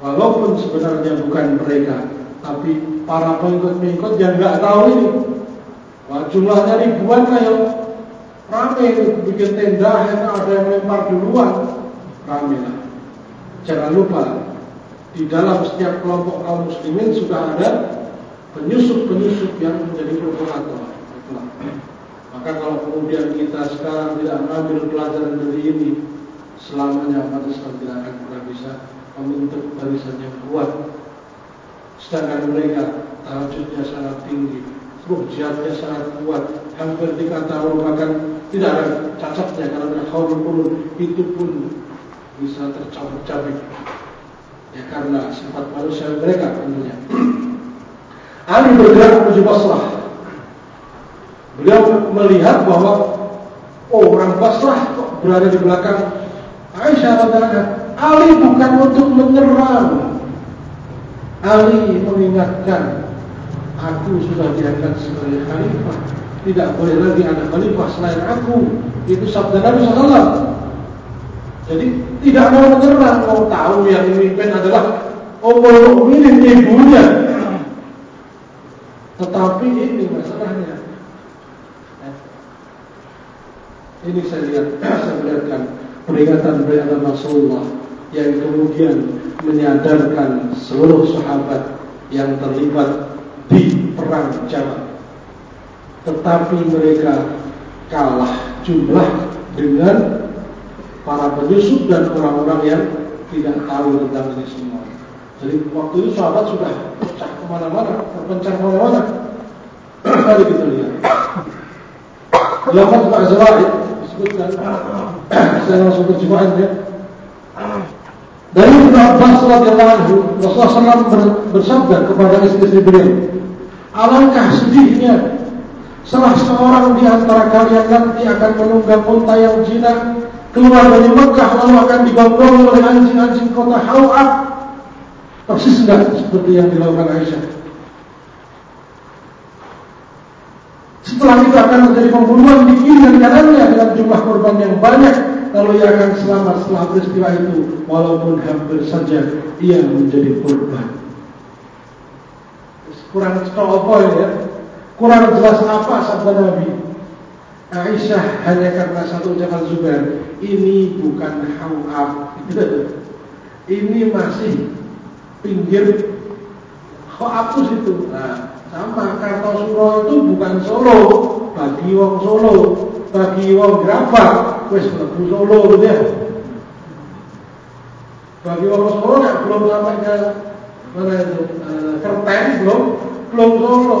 Walaupun sebenarnya bukan mereka, tapi para pengikut-pengikut yang nggak tahu ini. Wah, jumlahnya ribuan lah yang ramai bikin tenda, ada yang lempar duluan, ramai lah. Jangan lupa di dalam setiap kelompok kaum muslimin sudah ada penyusup-penyusup yang menjadi provokator. Maka kalau kemudian kita sekarang tidak mengambil pelajaran dari ini, selamanya umat Islam tidak akan pernah bisa membentuk barisan yang kuat. Sedangkan mereka tahajudnya sangat tinggi, ruh jihadnya sangat kuat, hampir dikata merupakan tidak ada cacatnya karena haulul qulun itu pun bisa tercabik-cabik. Ya karena sifat manusia mereka tentunya. Ali bergerak menuju Basrah Beliau melihat bahwa oh, orang Basrah kok berada di belakang Aisyah radhiyallahu Ali bukan untuk menyerang. Ali mengingatkan, aku sudah diangkat sebagai khalifah. Tidak boleh lagi ada khalifah selain aku. Itu sabda Nabi SAW. Jadi tidak mau menyerang, mau tahu yang memimpin adalah Ummul Mukminin ibunya. Tetapi ini masalahnya Ini saya lihat, saya melihatkan peringatan-peringatan Rasulullah yang kemudian menyadarkan seluruh sahabat yang terlibat di perang Jamal. Tetapi mereka kalah jumlah dengan para penyusup dan orang-orang yang tidak tahu tentang ini semua. Jadi waktu itu sahabat sudah pecah ke mana-mana, terpencar ke mana-mana. Mari kita lihat. Lafaz Ma'zawaid disebutkan saya langsung terjemahannya dari Ibnu Abbas radhiyallahu anhu Rasulullah SAW bersabda kepada istri-istri beliau alangkah sedihnya salah seorang di antara kalian nanti akan menunggang unta yang jinak keluar dari Mekah lalu akan digonggong oleh anjing-anjing kota Hawab persis enggak seperti yang dilakukan Aisyah Setelah itu akan terjadi pembunuhan di kiri dan kanannya dengan jumlah korban yang banyak. Lalu ia akan selamat setelah peristiwa itu, walaupun hampir saja ia menjadi korban. Kurang apa ya? Kurang jelas apa sabda Nabi? Aisyah hanya karena satu ucapan Zubair, ini bukan hawab. ini masih pinggir Hawab itu. Nah, sama Kartosuro itu bukan Solo, bagi wong Solo, bagi wong Gerabak, wis mlebu Solo gitu ya. Bagi wong Solo belum sampai ke mana itu uh, Kerten belum belum Solo.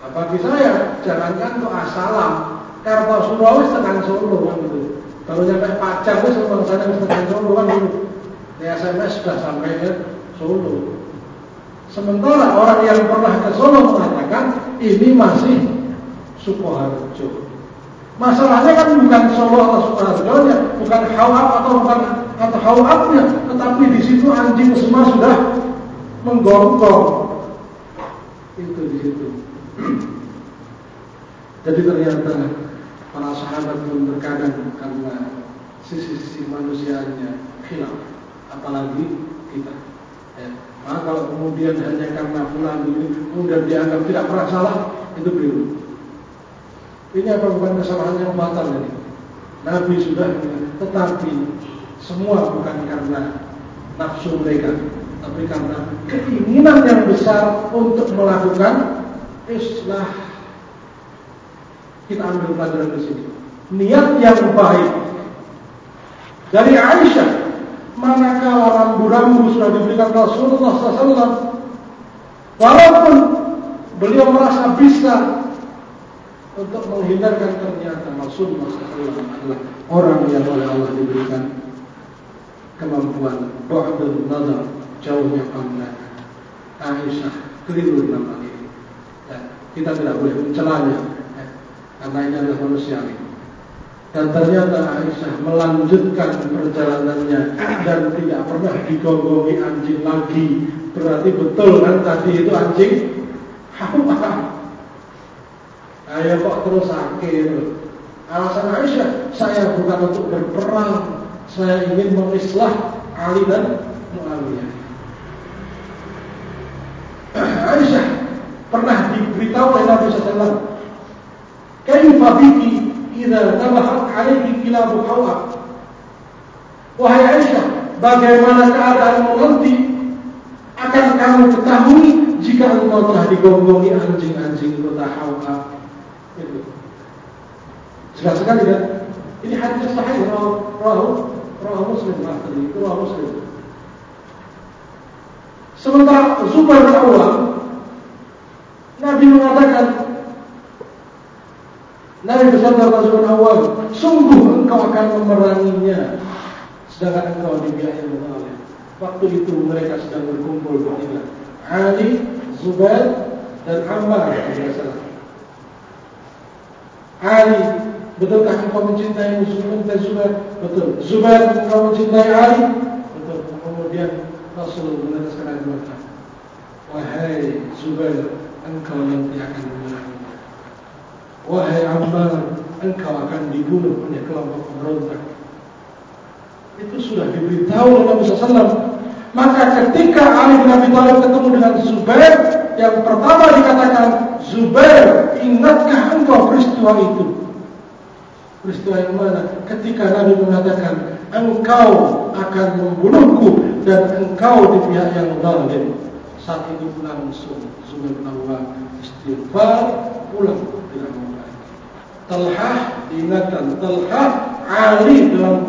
Nah, bagi saya jangankan ke Asalam, Kartosuro wis tekan Solo kan gitu. Kalau nyampe Pajang wis saya wis tekan Solo kan gitu. Di SMS sudah sampai ke Solo. Sementara orang yang pernah ke Solo mengatakan ini masih Sukoharjo. Masalahnya kan bukan Solo atau Sukoharjo nya, bukan Hawab atau bukan atau Hawabnya, tetapi di situ anjing semua sudah menggonggong. Itu di situ. Jadi ternyata para sahabat pun terkadang karena sisi-sisi manusianya hilang, apalagi kita. Ya. Maka kalau kemudian hanya karena fulan ini kemudian dianggap tidak pernah salah, itu keliru. Ini apa bukan kesalahan yang fatal ini? Nabi sudah tetapi semua bukan karena nafsu mereka, tapi karena keinginan yang besar untuk melakukan islah kita ambil pelajaran di sini. Niat yang baik dari Aisyah, manakala rambu-rambu sudah diberikan Rasulullah SAW, walaupun beliau merasa bisa untuk menghindarkan ternyata Rasulullah SAW adalah orang yang oleh Allah diberikan kemampuan ba'dul nazar jauhnya pandangan Aisyah keliru dalam ini dan kita tidak boleh mencelanya karena ini adalah manusiawi. Dan ternyata Aisyah melanjutkan perjalanannya dan tidak pernah digonggongi anjing lagi. Berarti betul kan tadi itu anjing. Ayo kok terus akhir. Alasan Aisyah, saya bukan untuk berperang, saya ingin mengislah Ali dan Muawiyah. Aisyah pernah diberitahu oleh Nabi SAW Kaifa biki idza nabahat alaihi kilabu hawa? Wahai Aisyah, bagaimana keadaanmu nanti akan kamu ketahui jika engkau telah digonggongi anjing-anjing kota Hawa. Jelas sekali kan? Ini hadis sahih rahu rahu Muslim tadi itu rahu Muslim. Sementara Zubair bin Awam Nabi mengatakan Nabi bersabda Rasulun awal, sungguh engkau akan memeranginya, sedangkan engkau di yang zalim. Waktu itu mereka sedang berkumpul bertiga, Ali, Zubair, dan Ammar. Ali, betulkah engkau mencintai mencintai Zubair? Betul. Zubair, engkau mencintai Ali? Betul. Kemudian Rasul meneteskan ayat mata. Wahai Zubair, engkau nanti akan memerangi Wahai Ammar, engkau akan dibunuh oleh kelompok pemberontak. Itu sudah diberitahu oleh Nabi SAW. Maka ketika Ali bin Abi Thalib ketemu dengan Zubair, yang pertama dikatakan, Zubair, ingatkah engkau peristiwa itu? Peristiwa yang mana? Ketika Nabi mengatakan, engkau akan membunuhku dan engkau di pihak yang zalim. Saat itu langsung Zubair Awam istighfar pulang tidak mau Talhah diingatkan Talhah Ali dalam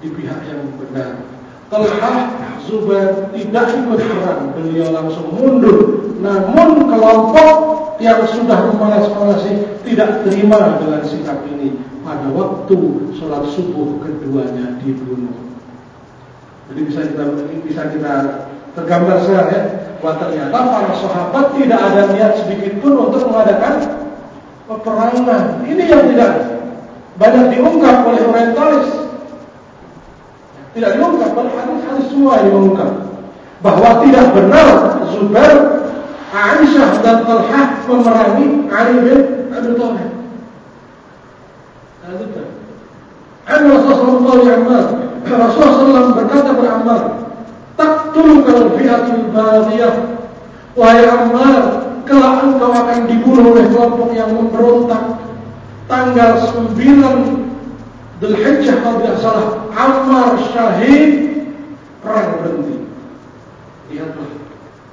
di pihak yang benar. Talhah Zubair tidak ikut perang, beliau langsung mundur. Namun kelompok yang sudah memanas-manasi tidak terima dengan sikap ini. Pada waktu sholat subuh keduanya dibunuh. Jadi bisa kita bisa kita tergambar sekarang ya, bahwa ternyata para sahabat tidak ada niat sedikit pun untuk mengadakan peperangan. Ini yang tidak banyak diungkap oleh orientalis. Tidak diungkap oleh hadis-hadis semua yang mengungkap bahwa tidak benar Zubair, Aisyah dan Talhah memerangi Ali bin Abi Thalib. Anna Rasulullah Ammar Rasulullah SAW berkata kepada Ammar Taktuluka al-fi'atul badiyah Wahai Ammar kelak engkau akan dibunuh oleh kelompok yang memberontak. Tanggal 9 Dzulhijjah kalau tidak salah, Ammar syahid, perang berhenti. Lihatlah,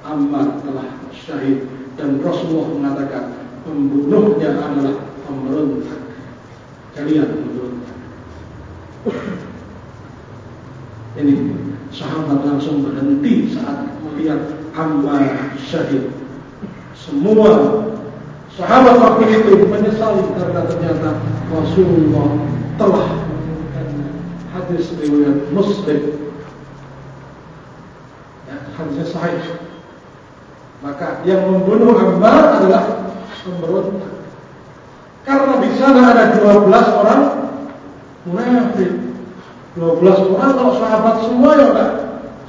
Ammar telah syahid dan Rasulullah mengatakan pembunuhnya adalah pemberontak. Kalian pemberontak. Ini sahabat langsung berhenti saat melihat Ammar syahid. Semua sahabat waktu itu menyesali karena ternyata Rasulullah telah hadis riwayat Muslim. Ya, hadisnya sahih. Maka yang membunuh Ammar adalah pemberontak. Karena di sana ada 12 orang munafik. 12 orang kalau sahabat semua ya enggak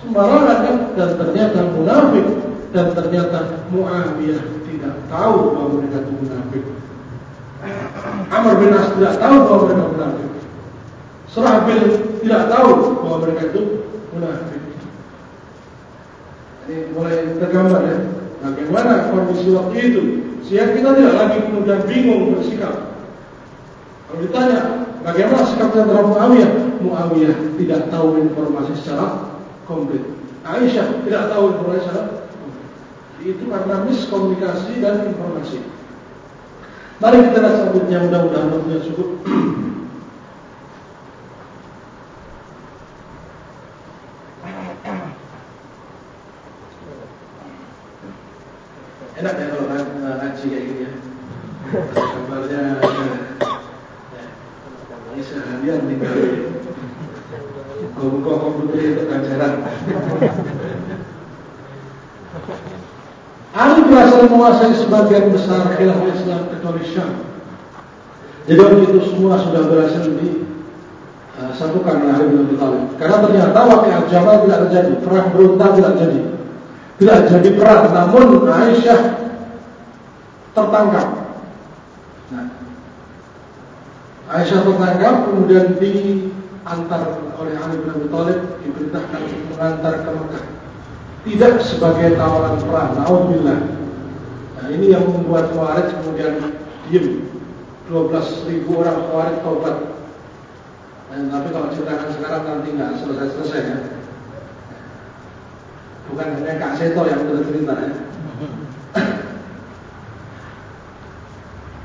sembarangan kan dan ternyata munafik dan ternyata Muawiyah tidak tahu bahwa mereka itu munafik. Amr bin As tidak tahu bahwa mereka munafik. Surahabil tidak tahu bahwa mereka itu munafik. Ini mulai tergambar ya bagaimana kondisi waktu itu. Sehingga kita tidak lagi kemudian bingung bersikap. Kalau ditanya bagaimana sikapnya terhadap Muawiyah, Muawiyah tidak tahu informasi secara komplit. Aisyah tidak tahu informasi secara komplit. Itu karena miskomunikasi dan informasi. Mari kita lihat selanjutnya mudah-mudahan waktunya cukup. Enak ya kalau ngaji kayak gini ya. Gambarnya ini seharian tinggal buka komputer itu ajaran. Ali berhasil menguasai sebagian besar khilafah Islam. Jadi waktu itu semua sudah berhasil disatukan oleh Ali bin Abi. Karena ternyata wakil Jamal tidak terjadi, perang berontak tidak terjadi, tidak jadi perang. Namun Aisyah tertangkap. Nah, Aisyah tertangkap kemudian diantar oleh Ali bin Abi Thalib diperintahkan untuk mengantar ke Mekah. Tidak sebagai tawaran perang. Alhamdulillah. Nah, ini yang membuat Khawarij kemudian diam. 12 ribu orang Khawarij taubat. Nah, tapi kalau ceritakan sekarang nanti nggak selesai-selesai ya. Bukan hanya Kak Seto yang bercerita ya.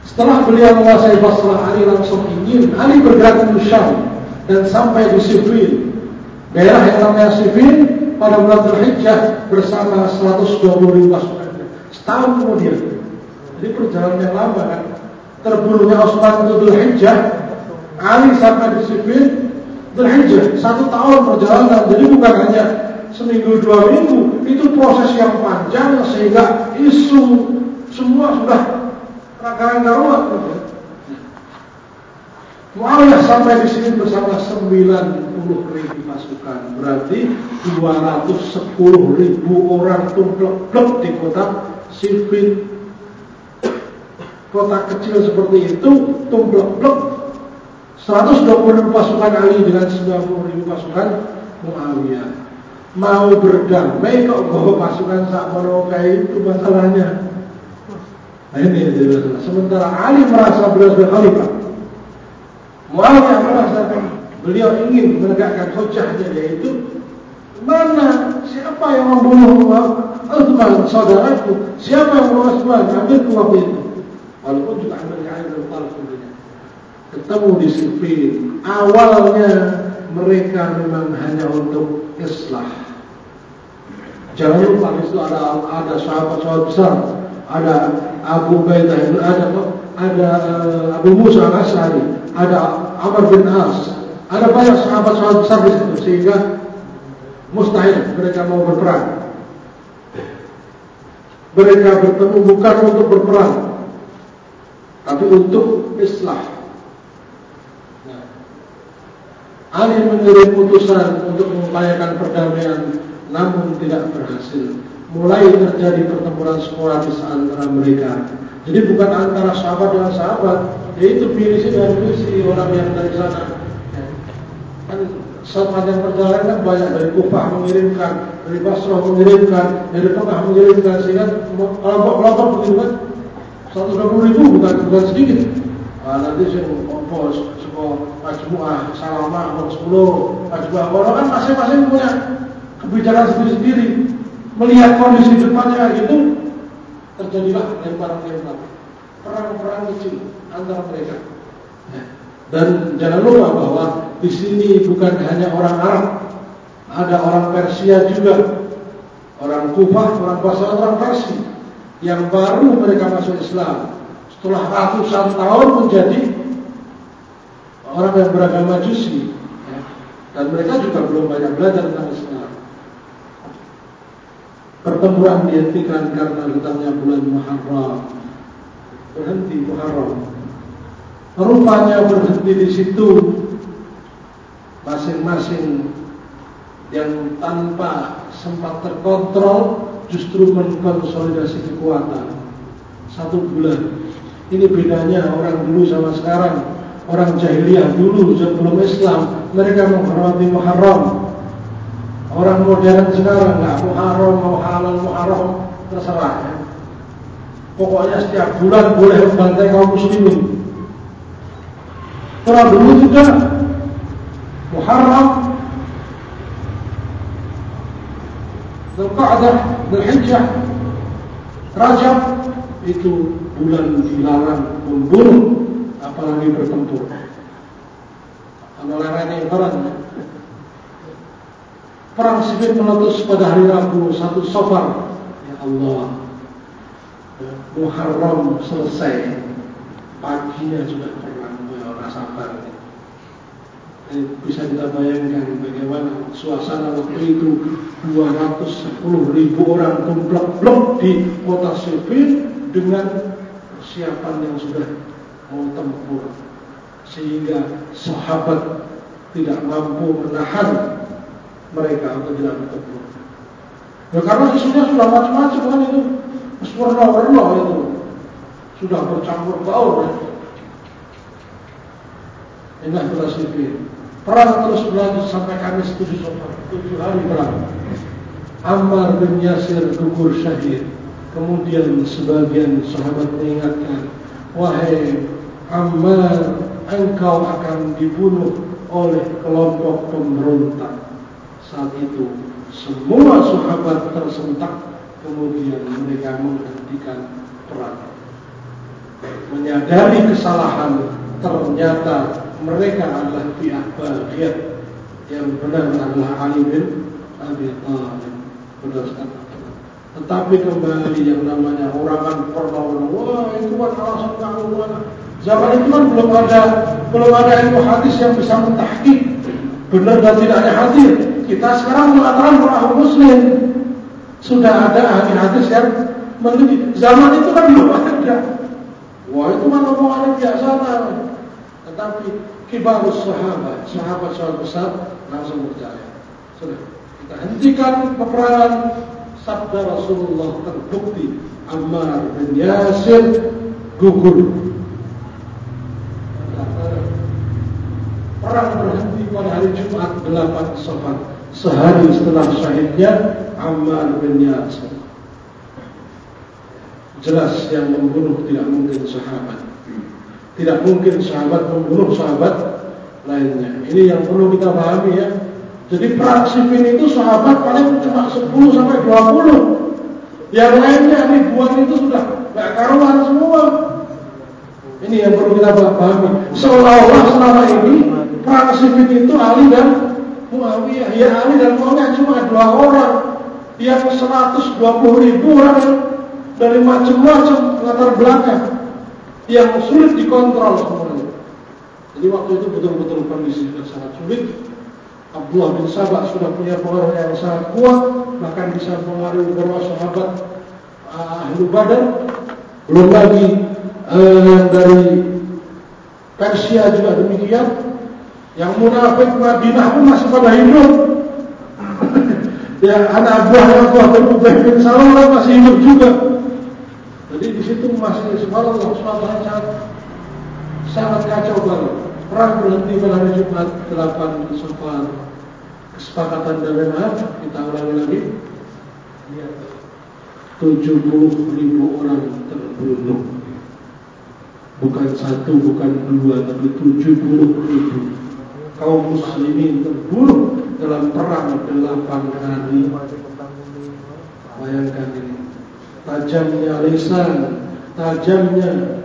Setelah beliau menguasai Basrah, Ali langsung ingin Ali bergerak ke Syam dan sampai di Sifin. Daerah yang namanya Sifin pada bulan Dzulhijjah bersama 120 ribu pasukan. Setahun kemudian. Jadi perjalanan yang lama kan. Terbunuhnya Osman itu Dzulhijjah, Ali sampai di Sifin Dzulhijjah, satu tahun perjalanan. Jadi bukan hanya seminggu dua minggu, itu proses yang panjang sehingga isu semua sudah rakaran karuan. Muawiyah sampai di sini bersama 90 ribu pasukan, berarti 210 ribu orang tumplek-plek di kota Sifin. Kota kecil seperti itu tumplek-plek 120 ribu pasukan Ali dengan 90 ribu pasukan Muawiyah. Mau berdamai kok bawa pasukan sak kayak itu masalahnya. Nah ini masalah. Sementara Ali merasa beliau sebagai khalifah. Muawiyah merasa beliau ingin menegakkan hujahnya yaitu mana siapa yang membunuh Uthman saudaraku siapa yang membunuh Uthman ambil waktu itu walaupun juga air dan tentunya ketemu di Sifin awalnya mereka memang hanya untuk islah. Jangan lupa di situ ada ada sahabat-sahabat besar. Ada Abu Ubaidah ada ada uh, Abu Musa al-Asy'ari, ada Amr bin As, ada banyak sahabat-sahabat besar di situ sehingga mustahil mereka mau berperang. Mereka bertemu bukan untuk berperang, tapi untuk islah. Nah, Ali mengirim putusan untuk mengupayakan perdamaian, namun tidak berhasil mulai terjadi pertempuran sporadis antara mereka. Jadi bukan antara sahabat dengan sahabat, yaitu pilih dan pilih orang yang dari sana. Kan sepanjang perjalanan banyak dari Kufah mengirimkan, dari Basrah mengirimkan, dari Tengah mengirimkan sehingga kelompok-kelompok begitu kan 120 ribu bukan bukan sedikit. Ah, nanti saya mau sebuah majmuah salamah mau 10 majmuah kalau kan masing-masing punya kebijakan sendiri-sendiri. Melihat kondisi depannya gitu, terjadilah lemparan-lemparan perang-perang kecil antara mereka. Dan jangan lupa bahwa di sini bukan hanya orang Arab, ada orang Persia juga, orang Kufah, orang Basra, orang Parsi yang baru mereka masuk Islam setelah ratusan tahun menjadi orang yang beragama Majusi. Ya. Dan mereka juga belum banyak belajar tentang Islam. Pertempuran dihentikan karena datangnya bulan Muharram. Berhenti Muharram Rupanya berhenti di situ masing-masing yang tanpa sempat terkontrol justru mengkonsolidasi kekuatan satu bulan. Ini bedanya orang dulu sama sekarang. Orang jahiliyah dulu sebelum Islam mereka menghormati Muharram. Orang modern sekarang nggak Muharram mau halal Muharram terserah. Ya. Pokoknya setiap bulan boleh membantai kaum muslimin. Kalau dulu juga Muharram Zulqa'dah, Zulhijjah Rajab itu bulan dilarang membunuh apalagi bertempur. Kalau larangan perang Perang sipil meletus pada hari Rabu satu Safar. Ya Allah. Muharram selesai. Paginya juga bisa kita bayangkan bagaimana suasana waktu itu 210 ribu orang tumplek-blok di kota Sifin dengan persiapan yang sudah mau tempur sehingga sahabat tidak mampu menahan mereka untuk tidak bertempur. Ya karena isunya sudah macam-macam kan itu, warna-warna itu sudah bercampur baur. Ya. Inilah Sifin. Perang terus berlanjut sampai Kamis tujuh Sofar, tujuh hari perang. Ammar bin Yasir gugur syahid. Kemudian sebagian sahabat mengingatkan, wahai Ammar, engkau akan dibunuh oleh kelompok pemberontak. Saat itu semua sahabat tersentak, kemudian mereka menghentikan perang. Menyadari kesalahan, ternyata mereka adalah pihak bagian yang benar adalah Ali bin Abi Thalib benar. Tetapi kembali yang namanya orang kan pernah wah itu kan alasan kamu? Zaman itu kan belum ada belum ada ilmu hadis yang bisa mentahkik benar dan tidaknya hadir. Kita sekarang mengatakan bahwa muslim sudah ada ahli hadis yang meneliti. Zaman itu kan belum ada. Wah itu kan omongan biasa tetapi kibarus sahabat, sahabat-sahabat besar langsung percaya. Sudah, kita hentikan peperangan sabda Rasulullah terbukti Ammar bin Yasir gugur. Perang berhenti pada hari Jumat 8 Safar sehari setelah syahidnya Ammar bin Yasir. Jelas yang membunuh tidak mungkin sahabat. Tidak mungkin sahabat membunuh sahabat lainnya. Ini yang perlu kita pahami ya. Jadi perang sipin itu sahabat paling cuma 10 sampai 20. Yang lainnya ribuan itu sudah gak karuan semua. Ini yang perlu kita pahami. Seolah-olah selama ini perang sipin itu Ali dan Muawiyah. Ya Ali dan Muawiyah cuma dua orang. Yang 120 ribu orang dari macam-macam latar belakang yang sulit dikontrol semuanya. Jadi waktu itu betul-betul kondisi sudah sangat sulit. Abdullah bin Sabah sudah punya pengaruh yang sangat kuat, bahkan bisa mengaruhi beberapa sahabat uh, ahli Badar. Belum lagi uh, dari Persia juga demikian. Yang munafik Madinah pun masih pada hidup. ya anak buahnya Abdullah bin Ubay bin Salam masih hidup juga. Jadi di situ masih subhanallah suasana sangat sangat kacau balau. Perang berhenti pada hari Jumat 8 Safar kesepakatan maaf kita ulangi lagi. 70 ribu orang terbunuh. Bukan satu bukan dua tapi 70 ribu kaum muslimin terbunuh dalam perang delapan hari. Bayangkan ini tajamnya lisan tajamnya.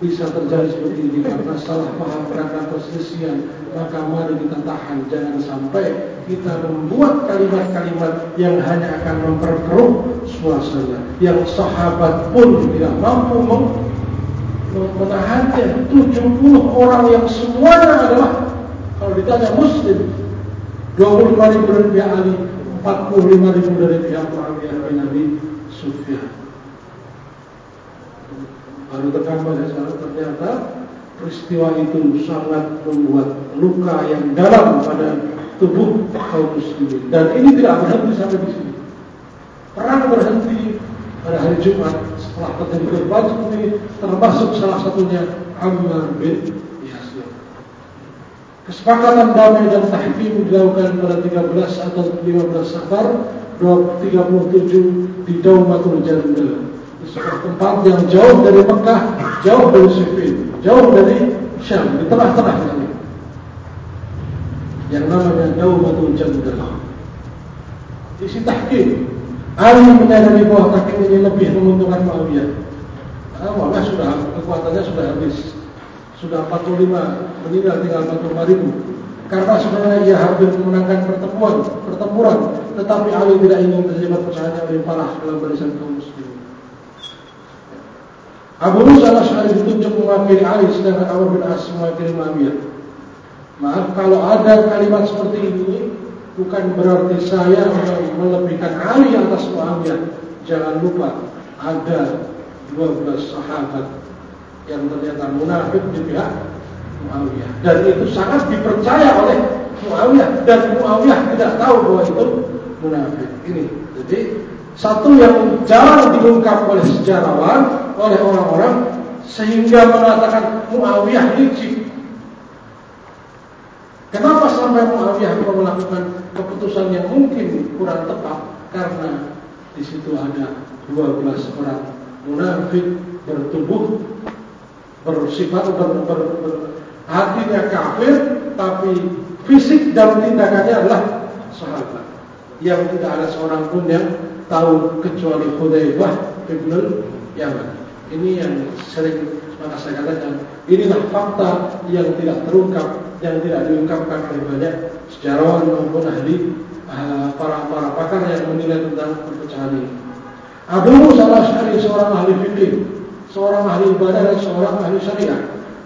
Bisa terjadi seperti ini karena salah paham karena perselisihan. Maka mari kita tahan. Jangan sampai kita membuat kalimat-kalimat yang hanya akan memperkeruh suasana. Yang sahabat pun tidak mampu menahannya. 70 orang yang semuanya adalah kalau ditanya muslim 25 ribu pihak Ali 45 ribu dari pihak Muawiyah bin Abi Sufyan. Baru tekan pada saat ternyata peristiwa itu sangat membuat luka yang dalam pada tubuh kaum muslimin. Dan ini tidak berhenti sampai di sini. Perang berhenti pada hari Jumat setelah terjadi seperti termasuk salah satunya Ammar bin kesepakatan damai dan tahkim dilakukan pada 13 atau 15 Safar 37 di Daumatul Jandal sebuah tempat yang jauh dari Mekah, jauh dari Sifin, jauh dari Syam, di tengah-tengah ini. Yang namanya Daumatul Jandal. Isi tahkim. Ali menyadari bahwa tahkim ini lebih menguntungkan Muawiyah. Muawiyah sudah kekuatannya sudah habis. Sudah 45 meninggal tinggal 45 ribu. Karena sebenarnya ia hampir memenangkan pertempuran, pertempuran, tetapi Ali tidak ingin perpecahan yang lebih parah dalam barisan kaum muslimin. Abu Musa al-Ash'ari ditunjuk mewakili Ali sedangkan Amr bin As mewakili Muawiyah. Maaf kalau ada kalimat seperti ini bukan berarti saya melebihkan Ali atas Muawiyah. Jangan lupa ada 12 sahabat yang ternyata munafik di pihak Muawiyah dan itu sangat dipercaya oleh Muawiyah dan Muawiyah tidak tahu bahwa itu munafik. Ini jadi satu yang jarang diungkap oleh sejarawan oleh orang-orang sehingga mengatakan Muawiyah licik. Kenapa sampai Muawiyah melakukan keputusan yang mungkin kurang tepat? Karena di situ ada 12 orang munafik bertubuh bersifat ber, ber, ber, hatinya kafir tapi fisik dan tindakannya adalah sahabat yang tidak ada seorang pun yang tahu kecuali Hudzaifah bin Yaman. Ini yang sering maka saya katakan inilah fakta yang tidak terungkap, yang tidak diungkapkan oleh banyak sejarawan maupun ahli uh, para para pakar yang menilai tentang perpecahan ini. Abu Musa al seorang ahli fikih, seorang ahli ibadah dan seorang ahli syariah.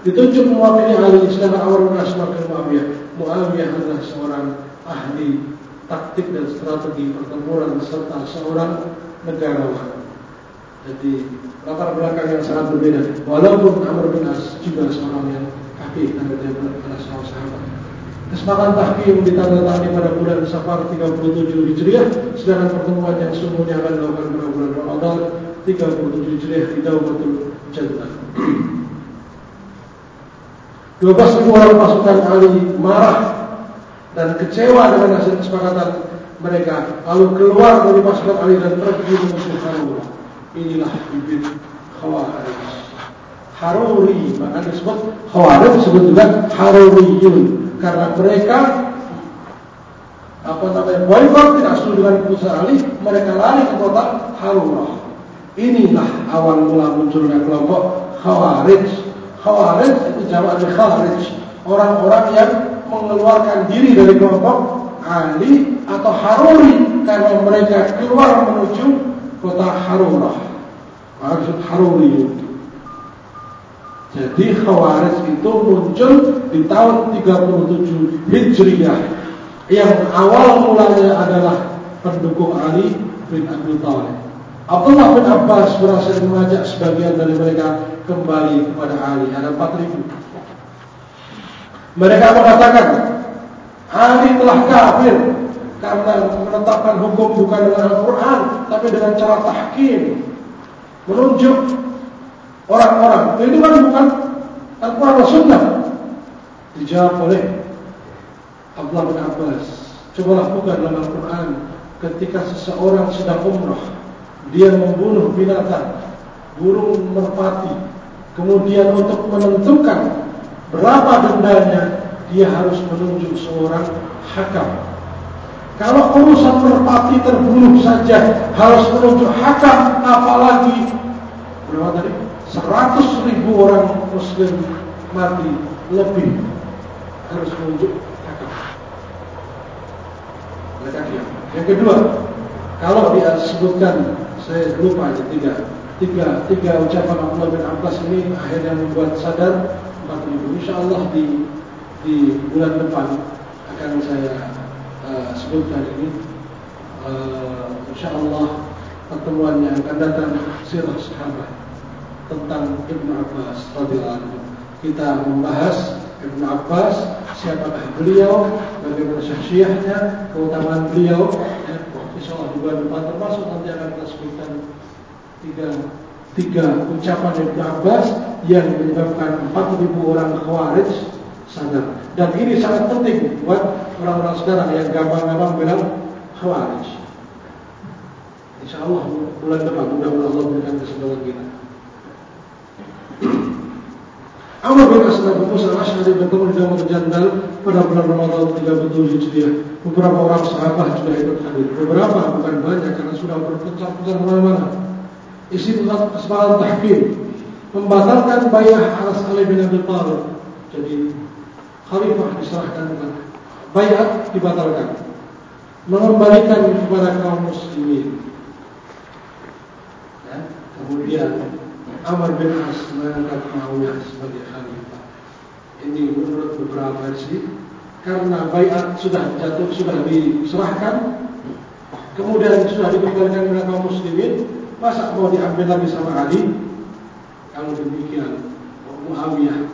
Ditunjuk mewakili ahli Islam awal Asma bin Muawiyah. Muawiyah adalah seorang ahli taktik dan strategi pertempuran serta seorang negarawan. Jadi latar belakang yang sangat berbeda. Walaupun Amr bin As juga seorang yang kaki dan adalah seorang sahabat. Kesepakatan tahkim ditandatangani pada bulan Safar 37 Hijriah, sedangkan pertemuan yang sungguhnya akan dilakukan pada bulan Ramadan 37 Hijriah di Daumatul Jannah. 12 ribu orang pasukan Ali marah dan kecewa dengan hasil kesepakatan mereka. Lalu keluar dari pasukan Ali dan pergi menuju Harura inilah bibit khawarij. Haruri maka disebut khawarij disebut juga haruriyun. Karena mereka apa namanya boykot tidak setuju dengan keputusan Ali mereka lari ke kota Harurah inilah awal mula munculnya kelompok khawarij khawarij itu jamak dari khawarij orang-orang yang mengeluarkan diri dari kelompok Ali atau Haruri karena mereka keluar menuju kota Harurah. Maksud Haruri. Jadi Khawarij itu muncul di tahun 37 Hijriah yang awal mulanya adalah pendukung Ali bin Abi Thalib. Abdullah bin Abbas berhasil mengajak sebagian dari mereka kembali kepada Ali. Ada 4000. Mereka mengatakan Ali telah kafir karena menetapkan hukum bukan dengan Al-Quran tapi dengan cara tahkim menunjuk orang-orang ini kan bukan Al-Quran dan Sunnah dijawab oleh Abdullah bin Abbas. Cobalah buka dalam Al-Quran ketika seseorang sedang umrah, dia membunuh binatang, burung merpati. Kemudian untuk menentukan berapa dendanya, dia harus menunjuk seorang hakam. Kalau urusan merpati terbunuh saja harus menunjuk hakam, apalagi berapa tadi? 100 ribu orang muslim mati lebih harus menunjuk hakam. Mereka diam. Yang kedua, kalau dia sebutkan saya lupa aja tiga, tiga, tiga ucapan Abdullah bin Abbas ini akhirnya membuat sadar 4000. Insya Allah di di bulan depan akan saya uh, sebutkan ini. Uh, insya Allah pertemuan yang akan datang sirah sahabat tentang Ibnu Abbas. Kita membahas Ibnu Abbas, siapakah beliau, bagaimana syakhsiahnya, keutamaan beliau. Ya, insya Allah bulan depan termasuk nanti akan kita sebutkan tiga tiga ucapan Ibnu Abbas yang menyebabkan 4.000 orang khawarij sadar. Dan ini sangat penting buat orang-orang sekarang yang gampang-gampang bilang khawarij. Insya Allah bulan depan mudah-mudahan Allah berikan kesempatan kita. Amr bin Aslam bin Musa al-Ash'ari bertemu di Damat Jandal pada bulan Ramadan 37 Hijriah. Beberapa orang sahabat juga ikut hadir. Beberapa bukan banyak karena sudah berputar-putar ke mana-mana. Isi kesempatan tahkim membatalkan bayah atas Ali bin Abi Thalib. Jadi khalifah diserahkan bukan bayat dibatalkan mengembalikan kepada kaum muslimin ya. kemudian Amr bin As mengangkat Muawiyah sebagai ini menurut beberapa versi karena bayat sudah jatuh sudah diserahkan kemudian sudah dikembalikan kepada kaum muslimin masa mau diambil lagi sama Ali kalau demikian Muawiyah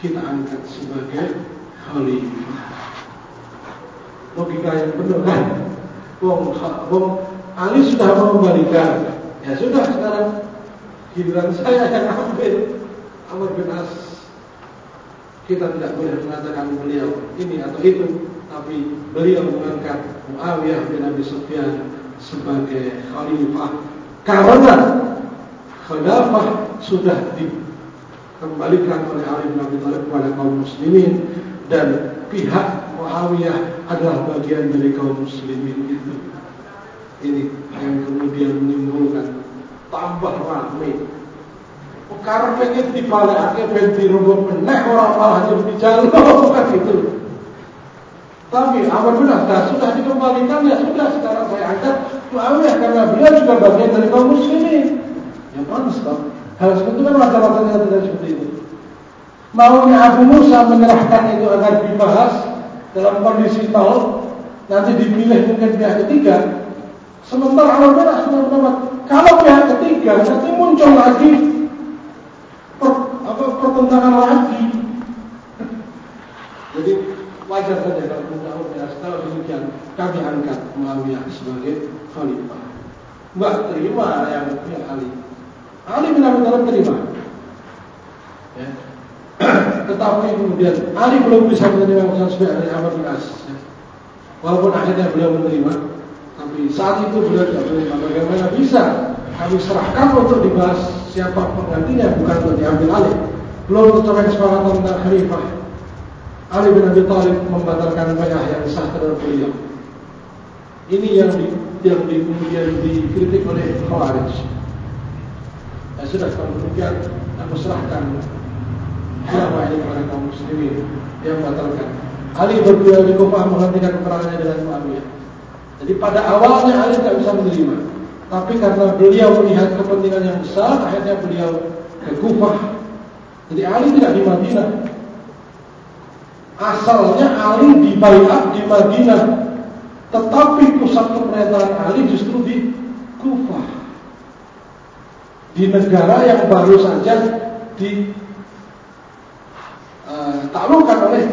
kita angkat sebagai khalifah. Logika yang benar kan? Wong, wong Ali sudah mengembalikan. Ya sudah sekarang giliran saya yang ambil Amr bin As. Kita tidak boleh mengatakan beliau ini atau itu, tapi beliau mengangkat Muawiyah bin Abi Sufyan sebagai khalifah karena khilafah sudah di kembalikan oleh Ali bin Abi Thalib kepada kaum muslimin dan pihak Muawiyah adalah bagian dari kaum muslimin itu. Ini yang kemudian menimbulkan tambah ramai. Karena pengen dibalik pengen dirubah meneh orang malah jadi jalur bukan itu. Tapi apabila sudah sudah dikembalikan ya sudah sekarang saya angkat Muawiyah karena beliau juga bagian dari kaum muslimin. Ya pantas kok. Hal seperti kan mata-matanya tidak seperti itu. Maunya Abu Musa menyerahkan itu agar dibahas dalam kondisi tahu nanti dipilih mungkin pihak ketiga. Sementara Merah sudah mendapat kalau pihak ketiga nanti muncul lagi apa, pertentangan lagi. Jadi wajar saja kalau tahu ya setelah demikian kami angkat Muawiyah sebagai khalifah. Mbak terima yang pihak Ali. Ali bin Abi Thalib terima. Ya. Tetapi kemudian Ali belum bisa menerima urusan sebagai dari Amr bin As. Ya. Walaupun akhirnya beliau menerima, tapi saat itu beliau tidak menerima. Bagaimana bisa kami serahkan untuk dibahas siapa penggantinya, bukan untuk diambil alih. Belum tercapai kesepakatan tentang khalifah. Ali bin Abi Thalib membatalkan bayah yang sah terhadap beliau. Ini yang di, yang di, kemudian dikritik oleh Khawarij. Dan sudah kalau demikian aku serahkan khilafah ini kepada kaum muslimin yang membatalkan. Ali berdua di Kufah menghentikan peperangannya dengan Muawiyah. Jadi pada awalnya Ali tidak bisa menerima, tapi karena beliau melihat kepentingan yang besar, akhirnya beliau ke Kufah. Jadi Ali tidak di Madinah. Asalnya Ali dibayar di Madinah, tetapi pusat pemerintahan Ali justru di Kufah di negara yang baru saja ditaklukkan uh, oleh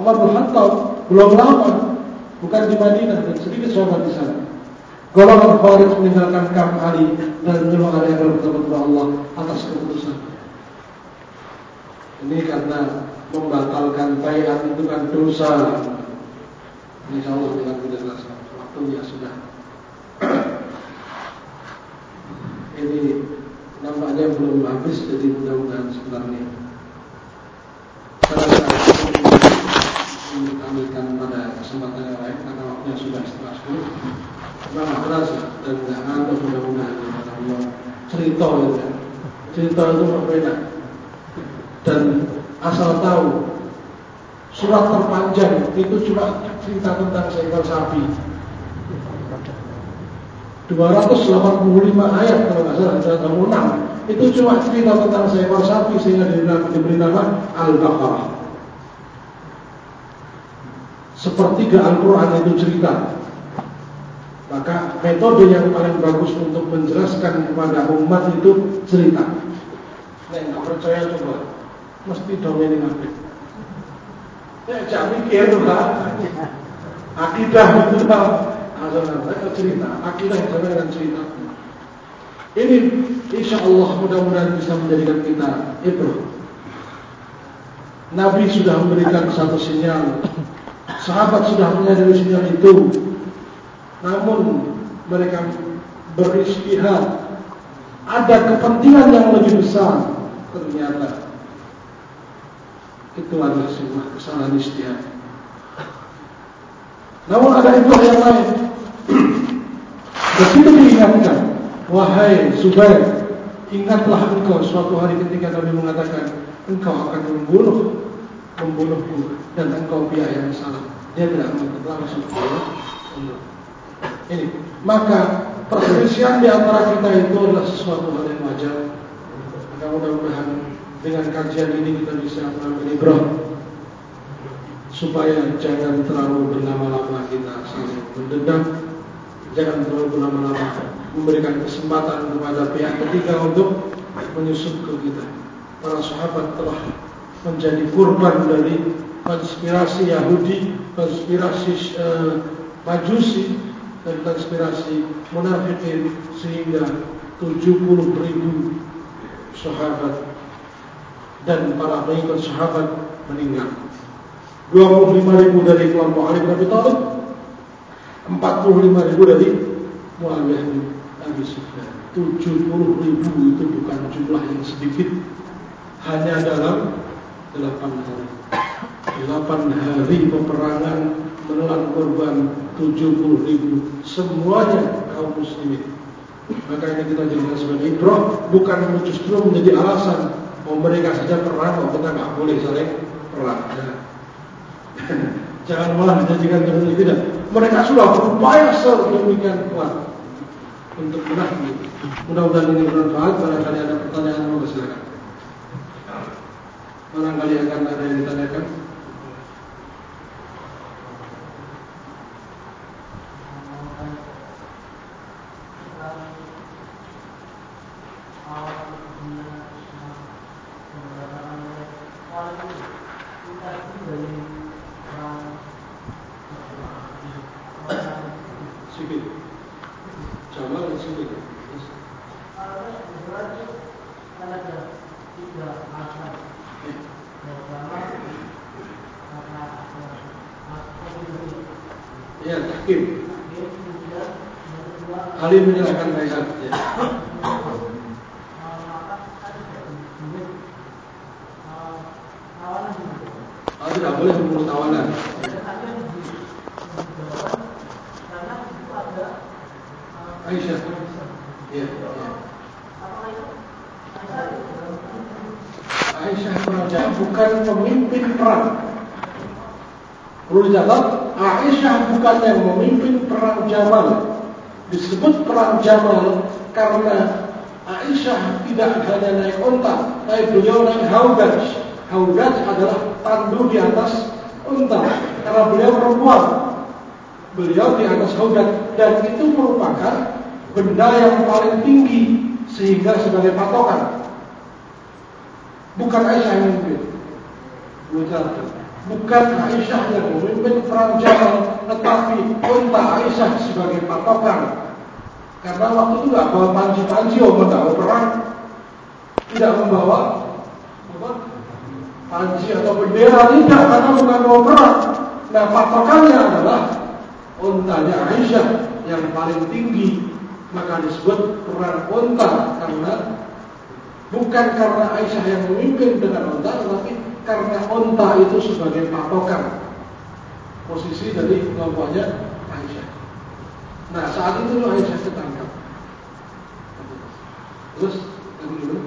Umar bin Khattab belum lama bukan di Madinah dan sedikit sahabat di sana Golongan Khawarij meninggalkan Ka'ab Ali dan menyuruh ada yang bertobat Allah atas keputusan. Ini karena membatalkan bayat itu kan dosa. Insya Allah dengan tidak waktu Waktunya sudah. Ini nampaknya belum habis, jadi mudah-mudahan sebenarnya. Saya akan pada kesempatan yang lain karena waktunya sudah setelah 10. Imam Ahmad dan tidak ngantuk mudah-mudahan cerita itu ya. cerita itu berbeda dan asal tahu surat terpanjang itu cuma cerita tentang seekor sapi 285 ayat kalau nggak salah surat al itu cuma cerita tentang seekor sapi sehingga diberi nama Al-Baqarah sepertiga Al-Quran itu cerita maka metode yang paling bagus untuk menjelaskan kepada umat itu cerita. Nah, nggak percaya coba, mesti dongeng apa? Ya, jangan mikir tuh kan. Akidah itu. Ada cerita. Akidah sama dengan cerita. Ini insya Allah mudah-mudahan bisa menjadikan kita ibrah. Nabi sudah memberikan satu sinyal. Sahabat sudah menyadari sinyal itu. Namun mereka beristihad. Ada kepentingan yang lebih besar. Ternyata itu adalah sebuah kesalahan istihad. Namun ada itu yang lain. Begitu diingatkan, wahai Zubair, ingatlah engkau suatu hari ketika Nabi mengatakan, engkau akan membunuh, membunuhku dan engkau pihak yang salah. Dia tidak langsung Ini, maka perselisihan di antara kita itu adalah sesuatu hal yang wajar. Maka mudah-mudahan dengan kajian ini kita bisa mengambil ibrah supaya jangan terlalu berlama-lama kita saling mendendam, jangan terlalu berlama-lama memberikan kesempatan kepada pihak ketiga untuk menyusup ke kita. Para sahabat telah menjadi korban dari konspirasi Yahudi, konspirasi uh, Majusi, dan konspirasi munafikin sehingga 70 ribu sahabat dan para pengikut sahabat meninggal. 25 ribu dari kelompok Ali bin Abi Thalib, 45 ribu dari Muawiyah bin Abi Sufyan. 70 ribu itu bukan jumlah yang sedikit, hanya dalam 8 hari. 8 hari peperangan menelan korban 70 ribu semuanya kaum muslimin. Maka ini kita jadikan sebagai ibrah, bukan justru menjadi alasan Oh mereka saja perang kok kita nggak boleh saling perang. Ya. Jangan malah dijadikan seperti tidak. Mereka sudah berupaya sedemikian kuat untuk menang. Mudah-mudahan ini bermanfaat. Barangkali ada pertanyaan mau silakan. Barangkali akan ada yang ditanyakan. Ya, hakim. Ali menyerahkan kaisar. Ya. Oh, tidak boleh membunuh tawanan. Aisyah. Ya. ya. Aisyah Raja bukan pemimpin perang. Perlu dicatat, Jamal karena Aisyah tidak hanya naik onta, tapi beliau naik haudaj. Haudaj adalah tandu di atas onta karena beliau perempuan. Beliau di atas haudaj dan itu merupakan benda yang paling tinggi sehingga sebagai patokan. Bukan Aisyah yang memimpin. Bukan Aisyah yang memimpin perang Jamal, tetapi onta Aisyah sebagai patokan. Karena waktu itu nggak bawa panci-panci, oh nggak perang, tidak membawa apa, panci atau bendera tidak karena bukan mau perang, Nah patokannya adalah ontanya Aisyah yang paling tinggi. Maka disebut perang onta karena bukan karena Aisyah yang memimpin dengan onta tetapi karena onta itu sebagai patokan posisi dari kelompoknya Aisyah. Nah saat itu Aisyah ketangkap. Terus tadi dulu.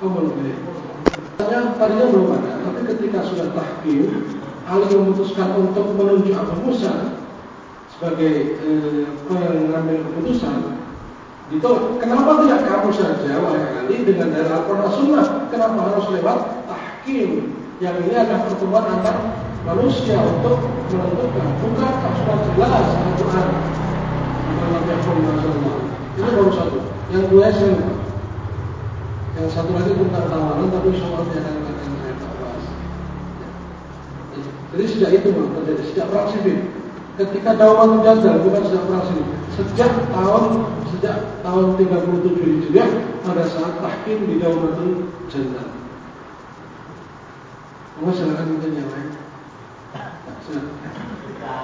Oh belum ya. Tadinya belum ada, tapi ketika sudah tahkim, Ali memutuskan untuk menunjuk Abu Musa sebagai eh, pengambil keputusan. Itu kenapa tidak kamu saja wahai Ali dengan dari Al-Quran Sunnah? Kenapa harus lewat tahkim? Yang ini adalah pertemuan antar manusia untuk menentukan. Bukankah sudah jelas Al-Quran? Ini baru satu. Yang dua saya. Yang satu lagi tentang tawaran, tapi soal dia akan akan saya bahas. Jadi sejak itu terjadi sejak perang sipil. Ketika Dauman Jazal bukan sejak perang sipil, sejak tahun sejak tahun 37 Hijriah pada saat tahkim di Daumatul Jazal. Mau silakan mungkin yang lain. Ketika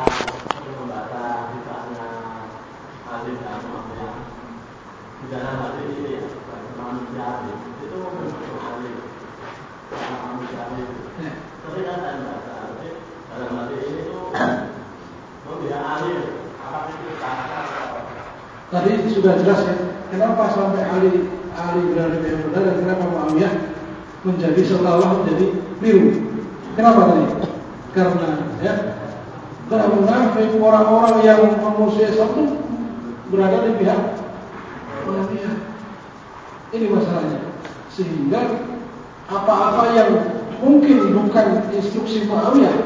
membaca kisahnya Ali dan Muhammad dalam hati ini ya, manusia itu membentuk Ali karena manusia. Tapi kan saya membaca, dalam hati ini itu Tadi sudah jelas ya, kenapa sampai Ali Ali berada yang benar dan kenapa Muawiyah menjadi seolah-olah menjadi biru. Kenapa tadi? Karena ya karena munafik orang-orang yang memusuhi Islam itu berada di pihak Muawiyah. Ini masalahnya. Sehingga apa-apa yang mungkin bukan instruksi Muawiyah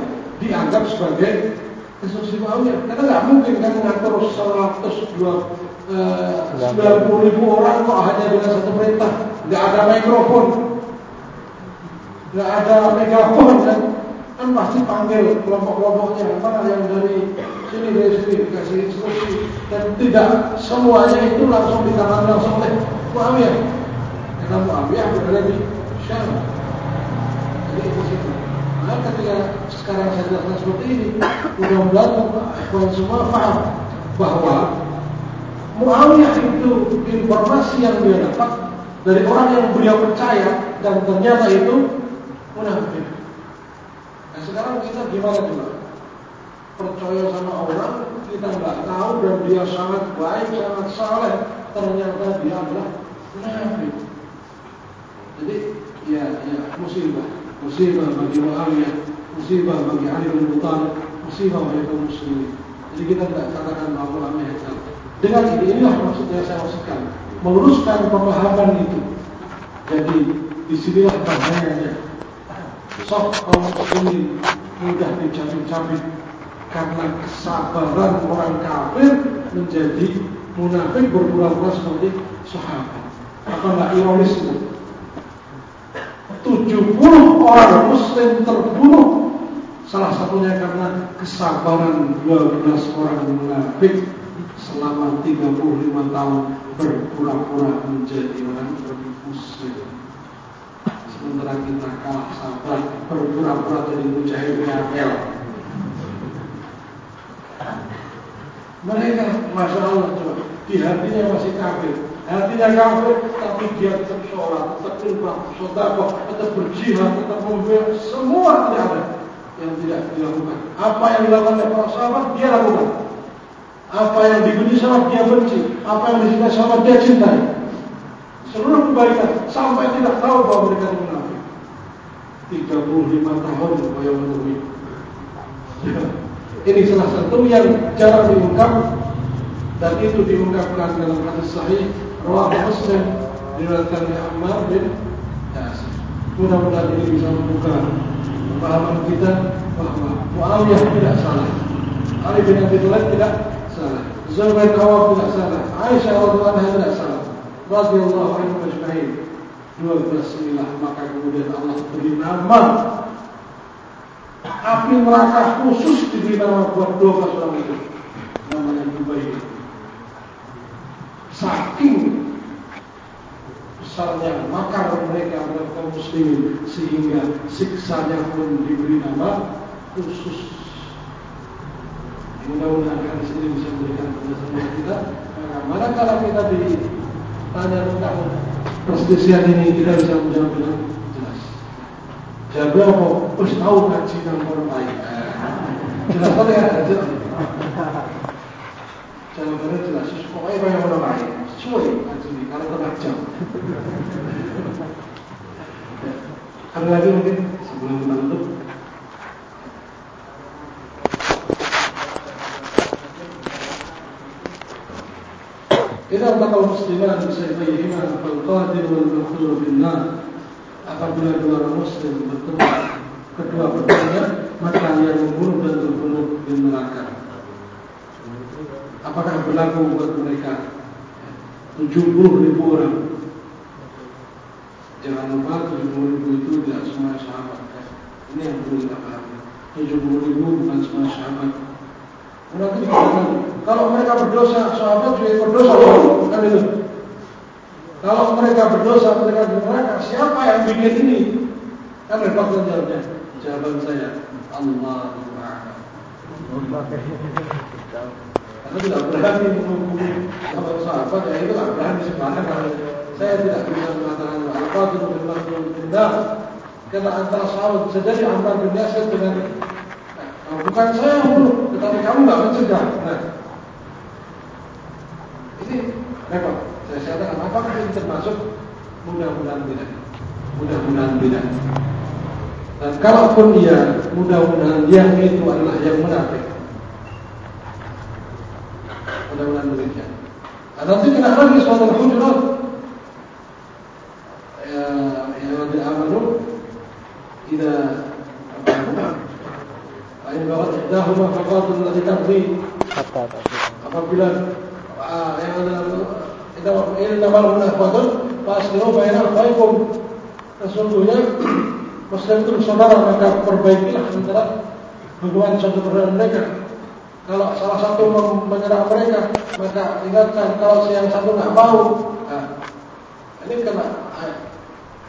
dianggap sebagai instruksi Muawiyah. Karena nggak mungkin kan mengatur 102 90 ribu orang kok hanya dengan satu perintah, nggak ada mikrofon, nggak ada megafon kan, kan pasti panggil kelompok-kelompoknya. Mana yang dari sini dari sini dikasih instruksi. Dan tidak semuanya itu langsung ditangani langsung oleh Muawiyah. Karena Muawiyah berada di Syam jadi itu situ nah ketika sekarang saya jelaskan seperti ini mudah-mudahan kalian semua paham bahwa Muawiyah itu informasi yang dia dapat dari orang yang beliau percaya dan ternyata itu munafik. Nah sekarang kita gimana coba? Percaya sama orang kita nggak tahu dan dia sangat baik, sangat saleh, ternyata dia adalah munafik. Jadi ya ya musibah, musibah bagi Muawiyah, musibah bagi Ali bin Abi musibah bagi kaum. Jadi kita tidak katakan bahwa Muawiyah salah. Dengan ini inilah maksudnya saya maksudkan meluruskan pemahaman itu. Jadi di sinilah bahayanya. Sok kaum muslimin mudah dicabik-cabik karena kesabaran orang kafir menjadi munafik berpura-pura seperti sahabat. Apa nggak ironis itu? 70 orang muslim terbunuh salah satunya karena kesabaran 12 orang munafik selama 35 tahun berpura-pura menjadi orang muslim. Sementara kita kalah sabar berpura-pura jadi mujahid PHL. Mereka, masya Allah di hatinya masih kafir, hatinya kafir, tapi dia tetap sholat, tetap infak, sodako, tetap berjihad, tetap membela, semua tidak ada yang tidak dilakukan. Apa yang dilakukan oleh para sahabat dia lakukan. Apa yang dibenci sama dia benci, apa yang dicintai sama dia cintai. Seluruh kebaikan sampai tidak tahu bahwa mereka itu munafik. 35 tahun yang menemui. Ini salah satu yang jarang diungkap dan itu diungkapkan dalam hadis sahih Rawah Muslim diriwayatkan oleh Ammar bin Yasir. Mudah-mudahan ini bisa membuka pemahaman kita bahwa Muawiyah tidak salah. Ali bin Abi Thalib tidak salah. Zubair Awam tidak salah. Aisyah radhiyallahu anha tidak salah. Radhiyallahu anhu ajma'in. 12 inilah maka kemudian Allah beri nama api neraka khusus diberi nama buat 12 orang itu. Namanya Dubai. Saking besarnya makar mereka terhadap kaum muslimin sehingga siksanya pun diberi nama khusus. Mudah-mudahan hadis ini bisa memberikan penjelasan kita. Mana kalau kita ditanya tentang perselisihan ini kita bisa menjawab dengan jelas. Jawab apa? Terus tahu ngaji orang baik. Jelas tadi ya. Jawabannya jelas. Pokoknya banyak orang baik. Sesuai ngaji ini kalau tengah jam. Ada lagi mungkin sebelum kita tutup. إذا التقى المسلمان بسيفيهما فالقاتل والمقتول في النار apabila dua muslim bertemu kedua bertanya maka yang membunuh dan terbunuh di neraka apakah berlaku buat mereka 70 ribu orang jangan lupa 70 ribu itu tidak semua sahabat ini yang perlu kita pahami 70 ribu bukan semua sahabat Nanti dikatakan kalau mereka berdosa, sahabat juga berdosa, kan itu. Kalau mereka berdosa, mereka di neraka, siapa yang bikin ini? Kan repot kan jawabnya. Jawaban saya, Allah Taala. Karena tidak berani menghubungi sahabat sahabat, ya itu tidak berani sebenarnya kalau saya tidak bisa mengatakan apa itu berlaku tidak. Karena antara bisa jadi Ammar bin Yasir dengan Nah, bukan saya bunuh, tetapi kamu nggak mencegah. Nah, ini repot. Saya katakan, apakah ini termasuk? Mudah-mudahan tidak. Mudah-mudahan tidak. Dan kalaupun dia, mudah-mudahan yang itu adalah yang munafik. Mudah-mudahan demikian. Lagi suatu hujurat. Ya, ya, ya, amanu, tidak Ain barat ihdahuma faqatul lati tabghi apabila ah, yang ada kita ini nama akhaikum sesungguhnya muslim itu bersaudara maka perbaikilah antara hubungan satu dengan mereka kalau salah satu menyerang mereka maka ingatkan kalau si yang satu nggak mau nah, ini kena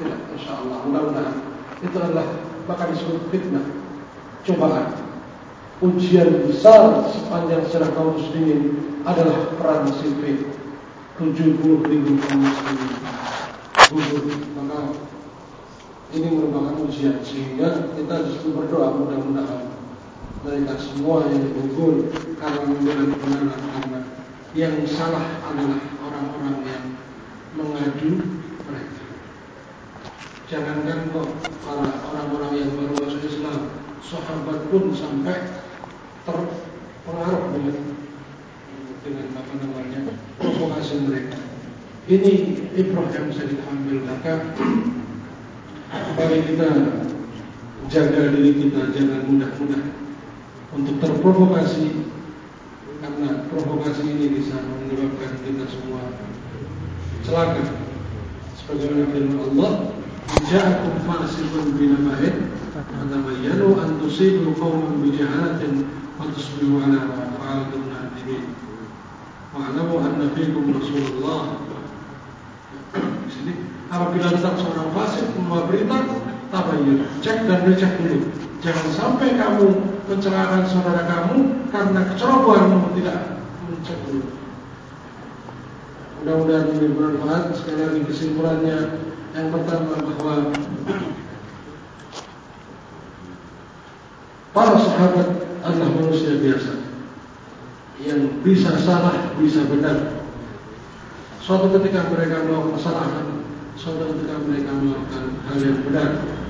tidak insya Allah mudah-mudahan. Itu adalah maka disebut fitnah cobaan. Ujian besar sepanjang sejarah kaum muslimin adalah perang sipil 70 ribu kaum muslimin. Gugur maka ini merupakan ujian. Sehingga kita justru berdoa mudah-mudahan mereka semua yang gugur karena membela kebenaran karena yang salah adalah orang-orang yang mengadu mereka jangankan kok para orang-orang yang baru masuk Islam sahabat pun sampai terpengaruh dengan dengan apa namanya provokasi mereka. Ini ibrah yang bisa kita ambil maka mari kita jaga diri kita jangan mudah-mudah untuk terprovokasi karena provokasi ini bisa menyebabkan kita semua celaka. Sebagaimana firman Allah, "Ja'akum fasiqun binaba'in fatabayyanu an tusibu qauman bijahalatin wa tusbihu ala ma fa'altum nadimin." Wa'lamu anna fiikum Rasulullah. Di sini apabila datang seorang fasik membawa berita tabayyun cek dan recek dulu. Jangan sampai kamu mencelakakan saudara kamu karena kecerobohanmu tidak. Mencek dulu. Mudah-mudahan ini bermanfaat. Sekali lagi kesimpulannya yang pertama bahwa para sahabat adalah manusia biasa. Yang bisa salah, bisa benar. Suatu ketika mereka melakukan kesalahan, suatu ketika mereka melakukan hal yang benar.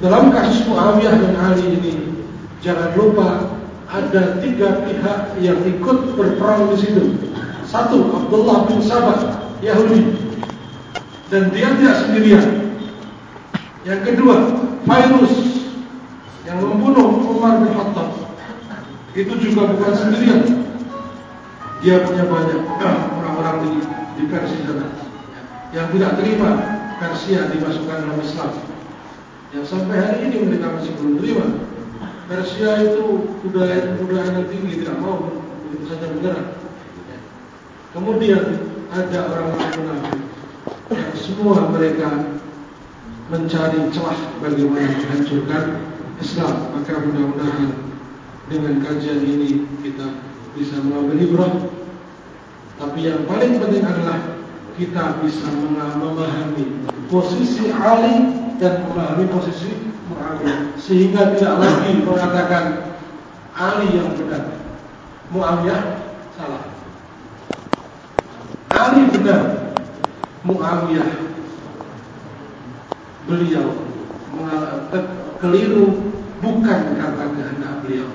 Dalam kasus Muawiyah dan Ali ini, jangan lupa ada tiga pihak yang ikut berperang di situ. Satu, Abdullah bin Sabah, Yahudi, dan dia tidak sendirian. Yang kedua, Fairuz yang membunuh Umar bin Khattab itu juga bukan sendirian. Dia punya banyak orang-orang di, di Persia yang tidak terima Persia dimasukkan dalam Islam. Yang sampai hari ini mereka masih belum terima. Persia itu budaya budaya tinggi tidak mau begitu saja menyerah. Kemudian ada orang-orang dan semua mereka mencari celah bagaimana menghancurkan Islam. Maka mudah-mudahan dengan kajian ini kita bisa mengambil ibrah. Tapi yang paling penting adalah kita bisa memahami posisi Ali dan memahami posisi Muawiyah sehingga tidak lagi mengatakan Ali yang benar, Muawiyah salah. Ali benar, Muawiyah beliau keliru bukan karena kehendak beliau.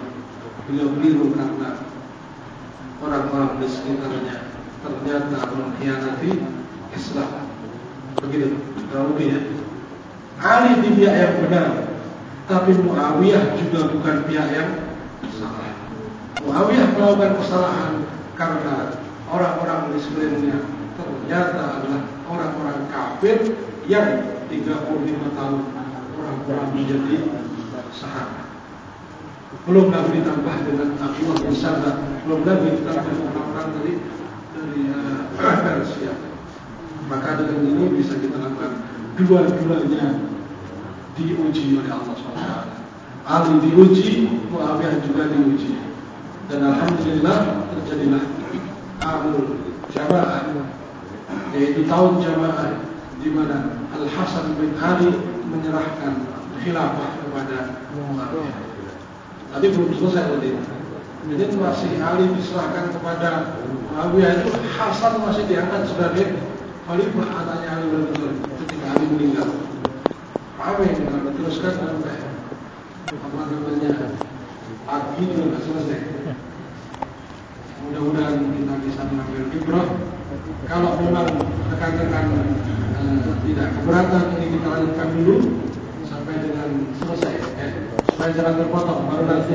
Beliau keliru karena orang-orang di sekitarnya ternyata mengkhianati Islam. Begitu, kurang lebih ya. Ali di pihak yang benar, tapi Muawiyah juga bukan pihak yang salah. Muawiyah melakukan kesalahan karena orang-orang di sekelilingnya ternyata adalah orang-orang kafir yang 35 tahun orang-orang menjadi sahabat. Belum lagi ditambah dengan Abdullah bin Sabah, belum lagi ditambah orang-orang dari uh, Persia. Maka dengan ini bisa kita lakukan dua-duanya diuji oleh Allah SWT. Ali diuji, Muawiyah juga diuji. Dan Alhamdulillah terjadilah Amul Jamaah, yaitu tahun Jamaah di mana Al Hasan bin Ali menyerahkan khilafah kepada Muawiyah. Tadi belum selesai tadi. Jadi masih Ali diserahkan kepada Muawiyah itu Hasan masih diangkat sebagai khalifah anaknya Ali bin Abi ketika Ali meninggal. Apa yang kita teruskan sampai apa namanya pagi ini nggak selesai. Mudah-mudahan kita bisa mengambil ibrah. Kalau memang rekan-rekan tidak keberatan ini kita lanjutkan dulu sampai dengan selesai ya. supaya jangan terpotong baru nanti